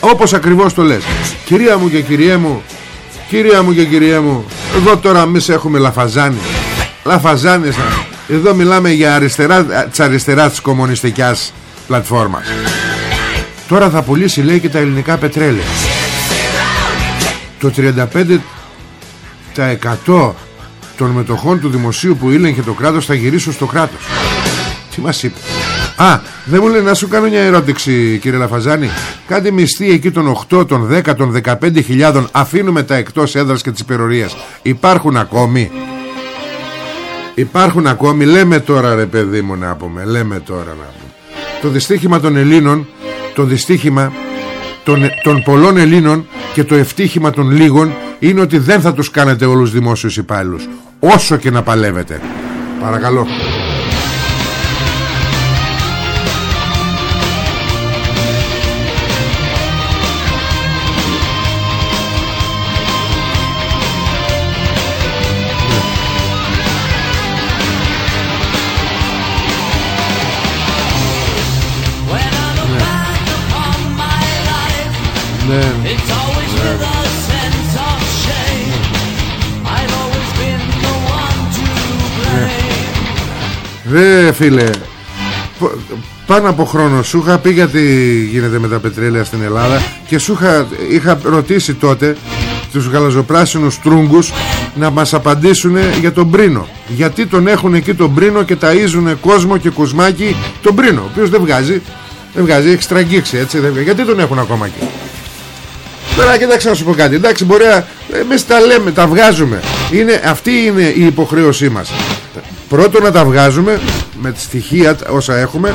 Όπως ακριβώς το λες Κυρία μου και κυρία μου Κυρία μου και κυρία μου Εδώ τώρα εμείς έχουμε λαφαζάνι Λαφαζάνι Εδώ μιλάμε για αριστερά Της αριστεράς της κομμουνιστικιάς πλατφόρμας. Τώρα θα πουλήσει λέει και τα ελληνικά πετρέλαια. Το 35% των μετοχών του δημοσίου που ήλεγχε το κράτος θα γυρίσουν στο κράτος. Τι μας είπες; Α, δεν μου λέει να σου κάνω μια ερώτηση κύριε Λαφαζάνη. Κάτι μισθή εκεί των 8, των 10, των 15 χιλιάδων Αφήνουμε τα εκτός έδρας και της υπερορίας Υπάρχουν ακόμη; Υπάρχουν ακόμη; Λέμε τώρα ρε παιδί μου να πούμε Λέμε τώρα να πούμε. Το δυστύχημα των Ελλήνων Το δυστύχημα των, των πολλών Ελλήνων Και το ευτύχημα των λίγων Είναι ότι δεν θα τους κάνετε όλους δημόσιους υπάλληλους Όσο και να παλεύετε. Παρακαλώ Ναι. Ρε φίλε. Πάνω από χρόνο σου είχα πει γιατί γίνεται με τα πετρέλαια στην Ελλάδα Και σου είχα, είχα ρωτήσει τότε Τους γαλαζοπράσινους τρούγκους Να μας απαντήσουν για τον Πρίνο. Γιατί τον έχουν εκεί τον Πρίνο Και ταΐζουν κόσμο και κουσμάκι Τον Πρίνο Ο οποίος δεν βγάζει Δεν βγάζει, έχει στραγγίξει έτσι Γιατί τον έχουν ακόμα εκεί; Τώρα κοίταξε να σου πω κάτι. Εντάξει μπορεί να Εμείς τα λέμε, τα βγάζουμε. Είναι, Αυτή είναι η υποχρέωσή μας. Πρώτον να τα βγάζουμε Με τη στοιχεία όσα έχουμε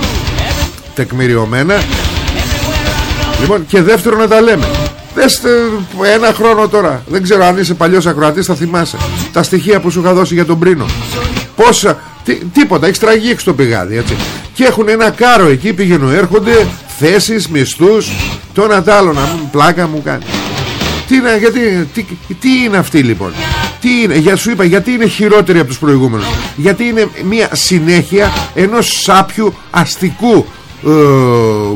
Τεκμηριωμένα. Λοιπόν και δεύτερο να τα λέμε. Δες ένα χρόνο τώρα. Δεν ξέρω αν είσαι παλιός ακροατής θα θυμάσαι Τα στοιχεία που σου είχα δώσει για τον Πρίνο. Πόσα τι, Τίποτα. Έχεις τραγίξει το πηγάδι έτσι. Και έχουν ένα κάρο εκεί πηγαίνουν έρχονται Θέσεις, μισθούς Το ένα τ' άλλο να μου πλάκα μου κάνει. Τι είναι, γιατί, τι, τι είναι αυτή λοιπόν; Τι είναι, για σου είπα γιατί είναι χειρότερη από τους προηγούμενους; Γιατί είναι μια συνέχεια ενός σάπιου αστικού ε,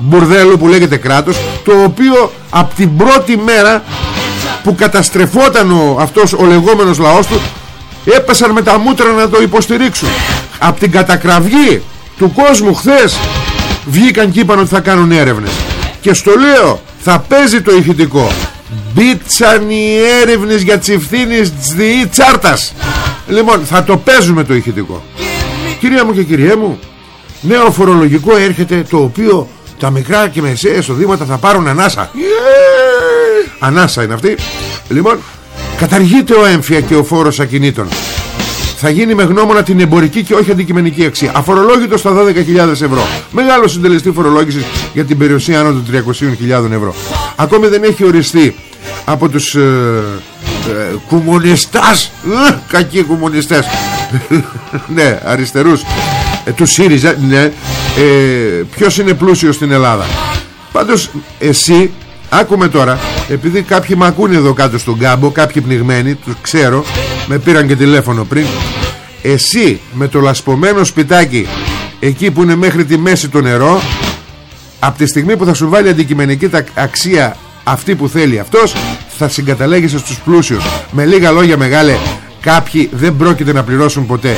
μπουρδέλου που λέγεται κράτος το οποίο από την πρώτη μέρα που καταστρεφόταν ο, αυτός ο λεγόμενος λαός του έπεσαν με τα μούτρα να το υποστηρίξουν. Από την κατακραυγή του κόσμου χθες βγήκαν και είπαν ότι θα κάνουν έρευνες. Και στο λέω θα παίζει το ηχητικό. Μπίτσαν οι έρευνες για τις ευθύνες της ΔΕΗ τσάρτας. Λοιπόν θα το παίζουμε το ηχητικό. Κυρία μου και κυριέ μου νέο φορολογικό έρχεται το οποίο τα μικρά και μεσαία εισοδήματα θα πάρουν ανάσα. Yeah. ανάσα είναι αυτή. Λοιπόν καταργείται ο έμφυα και ο φόρος ακινήτων θα γίνει με γνώμονα την εμπορική και όχι αντικειμενική αξία. Αφορολόγητος στα 12.000 ευρώ. Μεγάλος συντελεστή φορολόγησης για την περιουσία άνω των 300.000 ευρώ. Ακόμη δεν έχει οριστεί από τους ε, ε, κομμουνιστάς ε, κακοί κομμουνιστές ναι αριστερούς ε, του ΣΥΡΙΖΑ ναι, ε, ποιος είναι πλούσιος στην Ελλάδα πάντως εσύ άκουμε τώρα επειδή κάποιοι μ' ακούνε εδώ κάτω στον κάμπο κάποιοι πνιγμένοι τους ξέρω με πήραν και τηλέφωνο πριν εσύ με το λασπωμένο σπιτάκι εκεί που είναι μέχρι τη μέση το νερό από τη στιγμή που θα σου βάλει αντικειμενική τα αξία αυτή που θέλει αυτός θα συγκαταλέγεσαι στους πλούσιους. Με λίγα λόγια μεγάλε κάποιοι δεν πρόκειται να πληρώσουν ποτέ.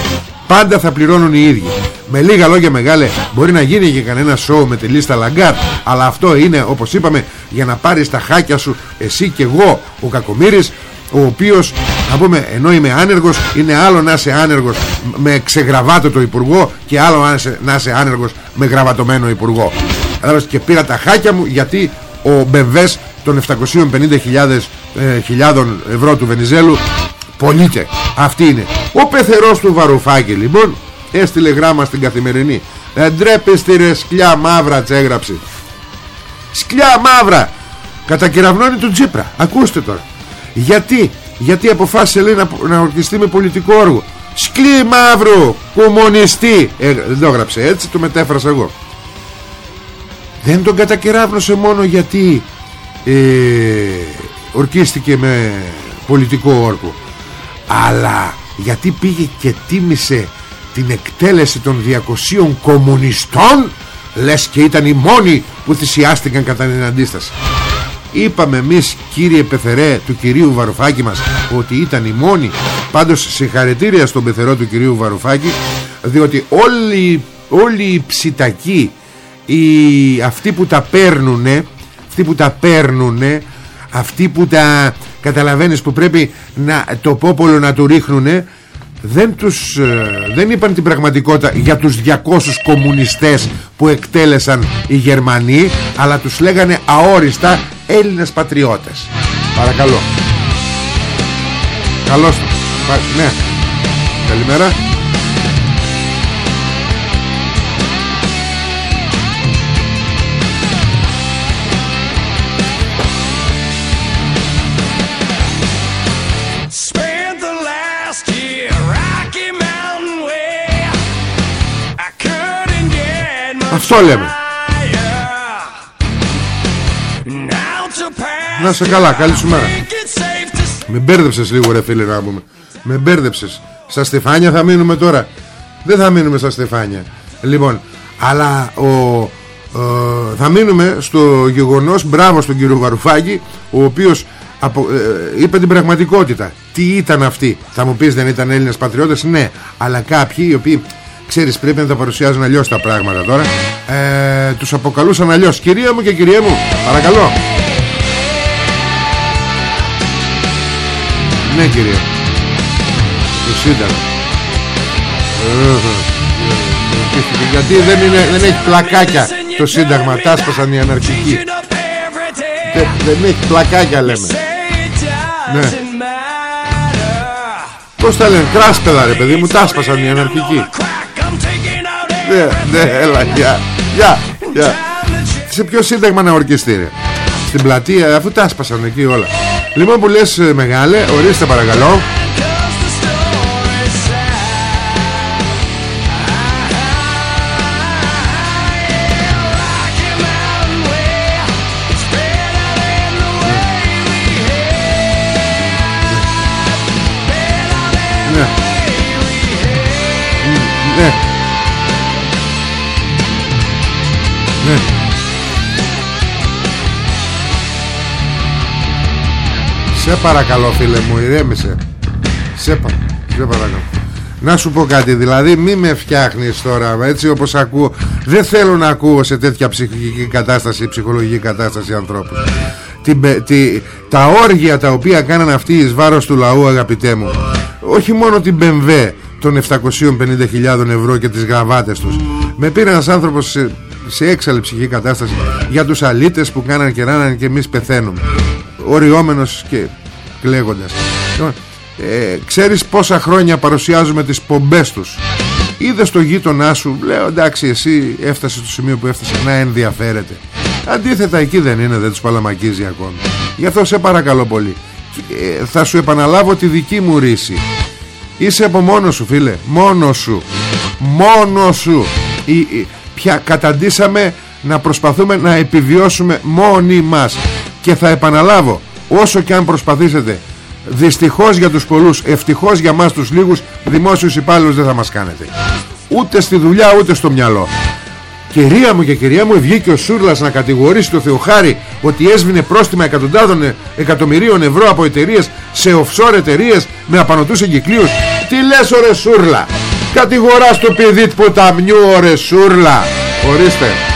Πάντα θα πληρώνουν οι ίδιοι. Με λίγα λόγια μεγάλε μπορεί να γίνει και κανένα σόου με τη λίστα Λαγκάρντ αλλά αυτό είναι όπως είπαμε για να πάρεις τα χάκια σου εσύ και εγώ ο κακομοίρης ο οποίος να πούμε ενώ είμαι άνεργος είναι άλλο να είσαι άνεργος με ξεγραβάτο το υπουργό και άλλο να είσαι, να είσαι άνεργος με γραβατωμένο υπουργό. Και πήρα τα χάκια μου γιατί ο μπεβές των 750.000 ε, ευρώ του Βενιζέλου πωλείται. Αυτή είναι. Ο πεθερός του Βαρουφάκη λοιπόν έστειλε γράμμα στην καθημερινή. Ε, ντρέπεστε ρε σκλιά μαύρα τσέγραψε σκλιά μαύρα. Κατακεραυνώνει τον Τσίπρα. Ακούστε τώρα γιατί; Γιατί αποφάσισε λέει να, να ορκιστεί με πολιτικό όργο. Σκλή μαύρο κομμουνιστή. Ε, δεν το έγραψε έτσι το μετέφρασα εγώ. Δεν τον κατακεράβνωσε μόνο γιατί ε, ορκίστηκε με πολιτικό όργο αλλά γιατί πήγε και τίμησε την εκτέλεση των 200 κομμουνιστών λες και ήταν οι μόνοι που θυσιάστηκαν κατά την αντίσταση είπαμε εμείς κύριε Πεθερέ του κυρίου Βαρουφάκη μας ότι ήταν οι μόνοι πάντως συγχαρητήρια στον Πεθερό του κυρίου Βαρουφάκη διότι όλοι, όλοι οι ψητακοί οι, αυτοί που τα παίρνουνε αυτοί που τα παίρνουνε αυτοί που τα καταλαβαίνεις που πρέπει να, το πόπολο να του ρίχνουνε δεν, τους, ε, δεν είπαν την πραγματικότητα για τους 200 κομμουνιστές που εκτέλεσαν οι Γερμανοί αλλά τους λέγανε αόριστα Έλληνες πατριώτες. Παρακαλώ. Καλώς ναι. Καλημέρα Αυτό λέμε. Να σε καλά, καλή σου μέρα. Με μπέρδεψες λίγο ρε φίλε να πούμε. Με μπέρδεψες. Στα στεφάνια θα μείνουμε τώρα. Δεν θα μείνουμε στα στεφάνια. Λοιπόν, αλλά ο, ε, θα μείνουμε στο γεγονός Μπράβο στον κύριο Βαρουφάκη Ο οποίος απο, ε, είπε την πραγματικότητα. Τι ήταν αυτοί Θα μου πεις δεν ήταν Έλληνες πατριώτες; Ναι, αλλά κάποιοι οι οποίοι Ξέρεις πρέπει να τα παρουσιάζουν αλλιώς τα πράγματα τώρα. Ε, Τους αποκαλούσαν αλλιώς. Κυρία μου και κυρία μου Παρακαλώ. Ναι κυρία Το σύνταγμα. Γιατί δεν, είναι, δεν έχει πλακάκια Το σύνταγμα. Τάσπασαν οι αναρχικοί. Δεν, δεν έχει πλακάκια λέμε. Ναι. Πώς τα λένε; Κράσπεδα ρε παιδί μου Τάσπασαν οι αναρχικοί ναι, ναι, έλα, γεια, γεια, γεια. Σε ποιο σύνταγμα να ορκιστεί Στην πλατεία, αφού τα άσπασαν εκεί όλα. Λοιπόν που λες ε, μεγάλε, ορίστε παρακαλώ Σε παρακαλώ φίλε μου ηρέμησε. Σε, πα... σε παρακαλώ. Να σου πω κάτι δηλαδή μη με φτιάχνεις τώρα έτσι όπως ακούω. Δεν θέλω να ακούω σε τέτοια ψυχική κατάσταση Ψυχολογική κατάσταση ανθρώπους. Την, τη, Τα όργια τα οποία κάναν αυτοί εις βάρος του λαού αγαπητέ μου. Όχι μόνο την BMW των 750.000 ευρώ και τις γραβάτες τους. Με πήρε ένας άνθρωπος σε, σε έξαλλη ψυχική κατάσταση Για τους αλήτες που κάναν και ράναν και εμείς πεθαίνουμε. Οριόμενος και κλαίγοντας λοιπόν, ε, Ξέρεις πόσα χρόνια παρουσιάζουμε τις πομπές τους. Είδες το γείτονά σου Λέω εντάξει εσύ έφτασες στο σημείο που έφτασες Να ενδιαφέρεται. Αντίθετα εκεί δεν είναι δεν τους παλαμακίζει ακόμη. Γι' αυτό σε παρακαλώ πολύ. Ε, Θα σου επαναλάβω τη δική μου ρίση. Είσαι από μόνος σου φίλε Μόνος σου Μόνος σου. Η, Πια καταντήσαμε να προσπαθούμε να επιβιώσουμε μόνοι μας. Και θα επαναλάβω Όσο και αν προσπαθήσετε Δυστυχώς για τους πολλούς Ευτυχώς για μας τους λίγους Δημόσιους υπάλληλους δεν θα μας κάνετε Ούτε στη δουλειά ούτε στο μυαλό Κυρία μου και κυρία μου βγήκε ο Σούρλας να κατηγορήσει το Θεοχάρη ότι έσβηνε πρόστιμα εκατοντάδων εκατομμυρίων ευρώ από εταιρείες σε offshore εταιρείες με απανοτούς εγκυκλίους. Τι λες ωρε Σούρλα; Κατηγοράς το παιδί του ποταμιού ωρε Σούρλα. Ορίστε.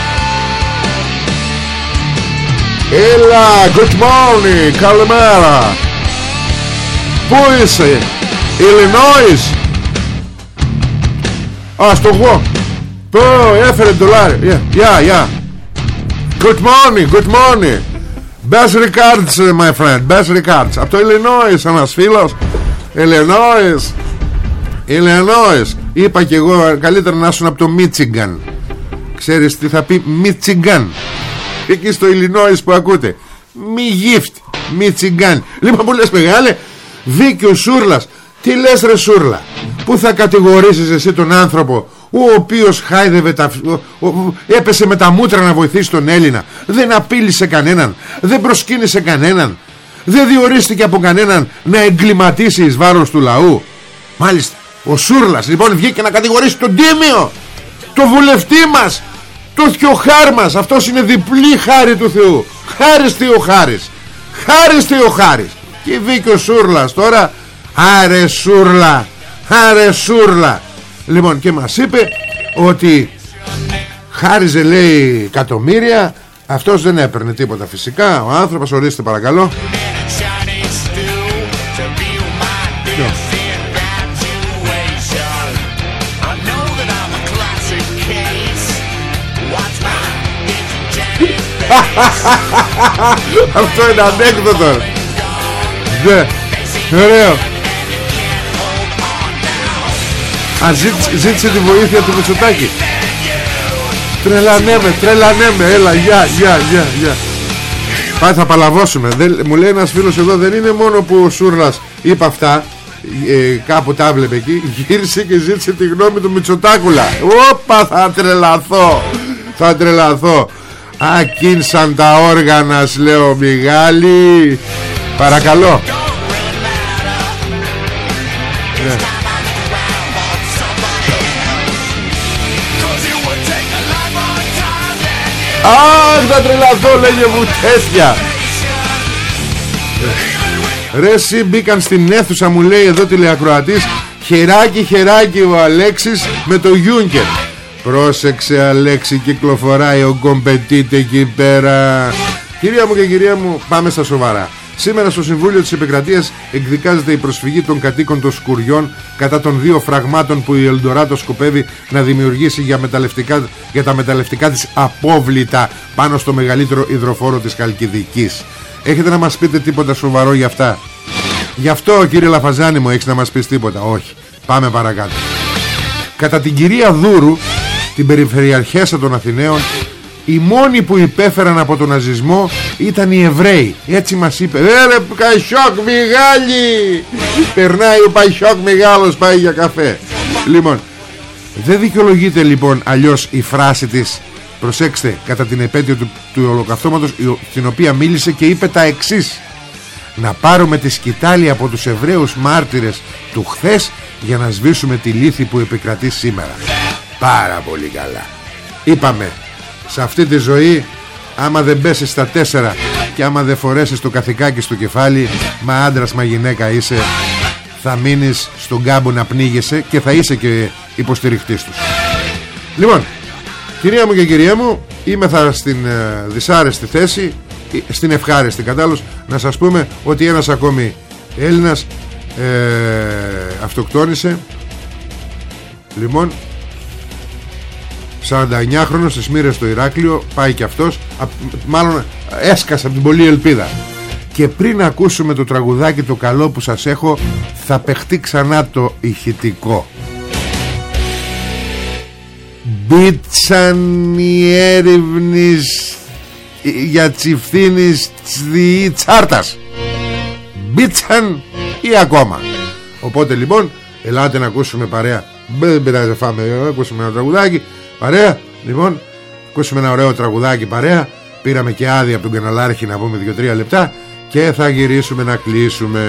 Έλα, good morning, καλημέρα. Πού είσαι, Illinois. Α, στο εγώ. Πω, έφερε ντολάρι. Yeah, yeah, yeah. Good morning, good morning. Best regards, my friend. Best regards. Από το Illinois, ένας φίλος. Illinois. Illinois. Είπα και εγώ καλύτερα να ήσουν από το Michigan. Ξέρεις τι θα πει Michigan. Εκεί στο Illinois που ακούτε. Μη γύφτ. Michigan. Λοιπόν που λες μεγάλε. Δίκιο Σούρλας. Τι λες ρε Σούρλα. Πού θα κατηγορήσεις εσύ τον άνθρωπο ο οποίος χάιδευε τα... έπεσε με τα μούτρα να βοηθήσει τον Έλληνα δεν απείλησε κανέναν δεν προσκύνησε κανέναν δεν διορίστηκε από κανέναν να εγκληματίσει εις βάρος του λαού μάλιστα ο Σούρλας λοιπόν βγήκε να κατηγορήσει τον Τίμιο το βουλευτή μας το θιοχάρ μας αυτός είναι διπλή χάρη του Θεού. Χάριστη ο Χάρης. Χάριστη ο Χάρης. Και βγήκε ο Σούρλας τώρα. Άρε Σούρλα άρε Σούρλα. Λοιπόν και μας είπε ότι χάριζε λέει εκατομμύρια. Αυτός δεν έπαιρνε τίποτα φυσικά. Ο άνθρωπος ορίστε παρακαλώ Αυτό είναι ανέκδοτο. Ναι. Ωραίο. Α, ζήτησε, ζήτησε τη βοήθεια του Μητσοτάκη. Τρελανέμε, τρελανέμε Έλα, γεια, γεια, γεια, γεια. Πάει θα παλαβώσουμε. Δεν, Μου λέει ένας φίλος εδώ Δεν είναι μόνο που ο Σούρλας είπε αυτά ε, Κάπου τα βλέπε εκεί Γύρισε και ζήτησε τη γνώμη του Μητσοτάκουλα. Όπα θα τρελαθώ Θα τρελαθώ Ακίνσαν τα όργανα λέω Μιγάλη. Παρακαλώ. Ναι. Αχ θα τρελαθώ λέγε μου τέτοια. Ρε εσύ μπήκαν στην αίθουσα μου λέει εδώ τηλεακροατής. Χεράκι χεράκι ο Αλέξης με το Γιούνκερ Πρόσεξε Αλέξη κυκλοφοράει ο κομπετίτ εκεί πέρα Κυρία μου και κυρία μου πάμε στα σοβαρά Σήμερα στο Συμβούλιο της Επικρατείας εκδικάζεται η προσφυγή των κατοίκων των Σκουριών κατά των δύο φραγμάτων που η Ελντοράτο σκοπεύει να δημιουργήσει για, μεταλλευτικά, για τα μεταλλευτικά της απόβλητα πάνω στο μεγαλύτερο υδροφόρο της Χαλκιδικής. Έχετε να μας πείτε τίποτα σοβαρό για αυτά; Γι' αυτό κύριε Λαφαζάνη μου έχεις να μας πεις τίποτα; Όχι. Πάμε παρακάτω. Κατά την κυρία Δούρου, την περιφερειαρχέσα των Αθηναίων, οι μόνοι που υπέφεραν από τον ναζισμό ήταν οι Εβραίοι. Έτσι μας είπε «Ρε Παϊσιόκ Μιγάλη! Περνάει ο Παϊσιόκ Μεγάλος πάει για καφέ. Λοιπόν δεν δικαιολογείται λοιπόν αλλιώς η φράση της προσέξτε κατά την επέτειο του, του ολοκαυτώματος την οποία μίλησε και είπε τα εξής. Να πάρουμε τη σκητάλη από τους Εβραίους μάρτυρες του χθες για να σβήσουμε τη λύθη που επικρατεί σήμερα πάρα πολύ καλά. Είπαμε σε αυτή τη ζωή άμα δεν πέσεις στα τέσσερα και άμα δεν φορέσεις το καθηκάκι στο κεφάλι μα άντρας μα γυναίκα είσαι θα μείνεις στον κάμπο να πνίγεσαι και θα είσαι και υποστηριχτής τους. Λοιπόν κυρία μου και κυρία μου είμαι θα στην ε, δυσάρεστη θέση ε, στην ευχάριστη κατάλληλος να σας πούμε ότι ένας ακόμη Έλληνας ε, αυτοκτόνησε. Λοιπόν 49χρονος στις μοίρες στο Ηράκλειο πάει και αυτός. Μάλλον έσκασε από την πολλή ελπίδα. Και πριν ακούσουμε το τραγουδάκι το καλό που σας έχω θα παιχτεί ξανά το ηχητικό. Μπίτσαν οι έρευνες για τσιφθήνης τσάρτας. Μπίτσαν ή ακόμα. Οπότε λοιπόν ελάτε να ακούσουμε παρέα. Δεν πειράζει φάμε Ακούσουμε ένα τραγουδάκι Παρέα. Λοιπόν Ακούσουμε ένα ωραίο τραγουδάκι παρέα. Πήραμε και άδεια από τον καναλάρχη να πούμε 2-3 λεπτά Και θα γυρίσουμε να κλείσουμε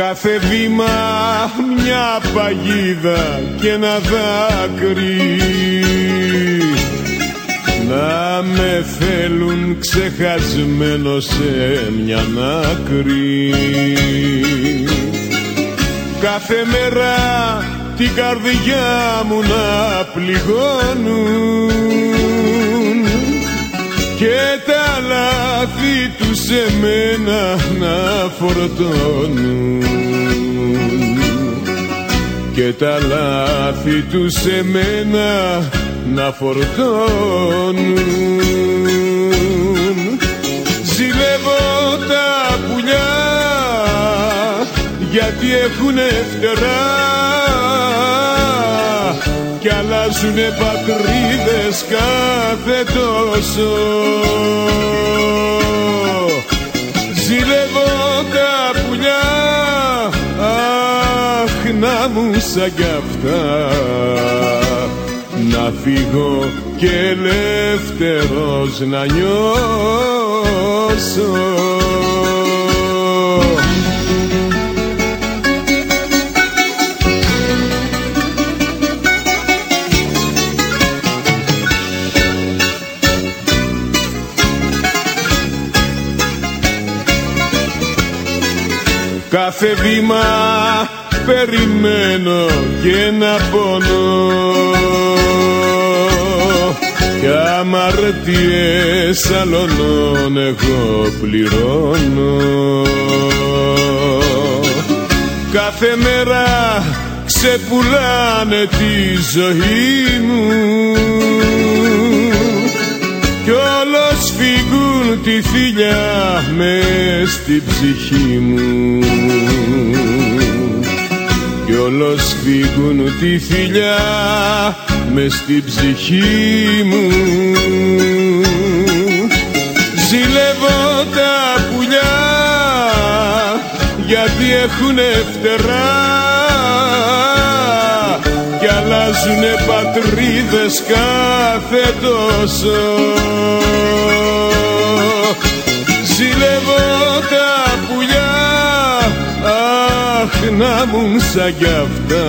Κάθε βήμα μια παγίδα και ένα δάκρυ. Να με θέλουν ξεχασμένο σε μια άκρη. Κάθε μέρα την καρδιά μου να πληγώνουν. Και τα λάθη του σε μένα να φορτώνουν. Και τα λάθη τους σε μένα να φορτώνουν. Ζηλεύω τα πουλιά γιατί έχουνε φτερά. Κι αλλάζουνε πατρίδες κάθε τόσο Ζηλεύω τα πουλιά αχ να μου σαν κι αυτά. Να φύγω και ελεύθερος να νιώσω Κάθε βήμα περιμένω και να πονώ κι αμαρτίες άλλων εγώ πληρώνω. Κάθε μέρα ξεπουλάνε τη ζωή μου. Κι όλος φύγουν τη θηλιά μες στην ψυχή μου. Κι όλος φύγουν τη θηλιά μες στην ψυχή μου. Ζηλεύω τα πουλιά γιατί έχουνε φτερά. κι αλλάζουνε πατρίδες κάθε τόσο. Ζηλεύω τα πουλιά αχ να μου σαν κι αυτά.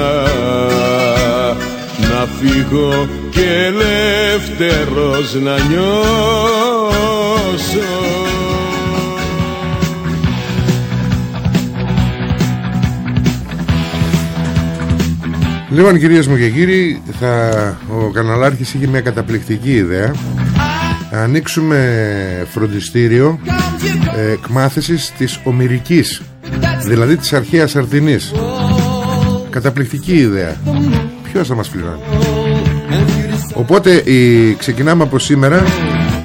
Να φύγω και ελεύθερος να νιώσω Λοιπόν κυρίες μου και κύριοι θα, Ο καναλάρχης είχε μια καταπληκτική ιδέα. Ανοίξουμε φροντιστήριο ε, εκμάθησης της ομυρικής Δηλαδή της αρχαίας αρτινής. Καταπληκτική ιδέα. Ποιος θα μας πληρώνει; Οπότε η, ξεκινάμε από σήμερα.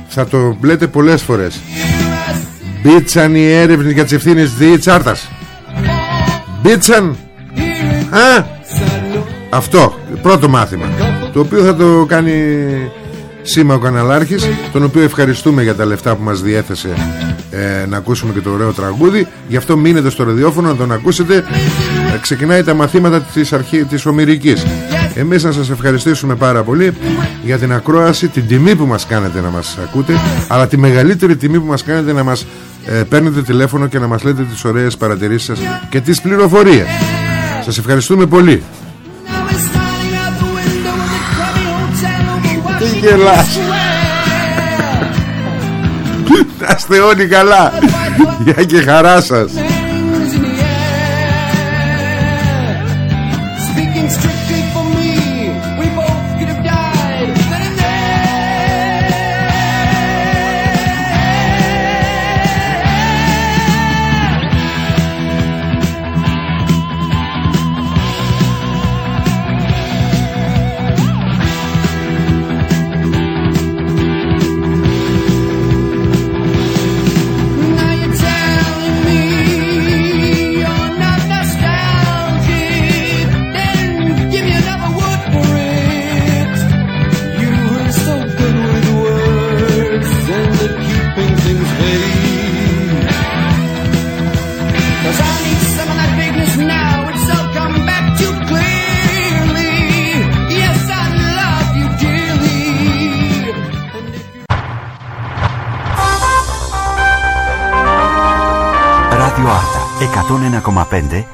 Θα το λέτε πολλές φορές. Μπίτσαν οι έρευνες για τις ευθύνες της τσάρτας Μπίτσαν! Α αυτό, πρώτο μάθημα Το οποίο θα το κάνει Σήμα ο Καναλάρχης Τον οποίο ευχαριστούμε για τα λεφτά που μας διέθεσε ε, Να ακούσουμε και το ωραίο τραγούδι. Γι' αυτό μείνετε στο ραδιόφωνο να τον ακούσετε. Ε, Ξεκινάει τα μαθήματα της, αρχή, της Ομυρικής. Εμείς να σας ευχαριστήσουμε πάρα πολύ Για την ακρόαση Την τιμή που μας κάνετε να μας ακούτε Αλλά τη μεγαλύτερη τιμή που μας κάνετε Να μας ε, παίρνετε τηλέφωνο και να μας λέτε τις ωραίες παρατηρήσεις σας Και τις πληροφορίες. Σας ευχαριστούμε πολύ γελάς. Να είστε όλοι καλά. Γεια και χαρά σας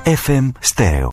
FM Stereo.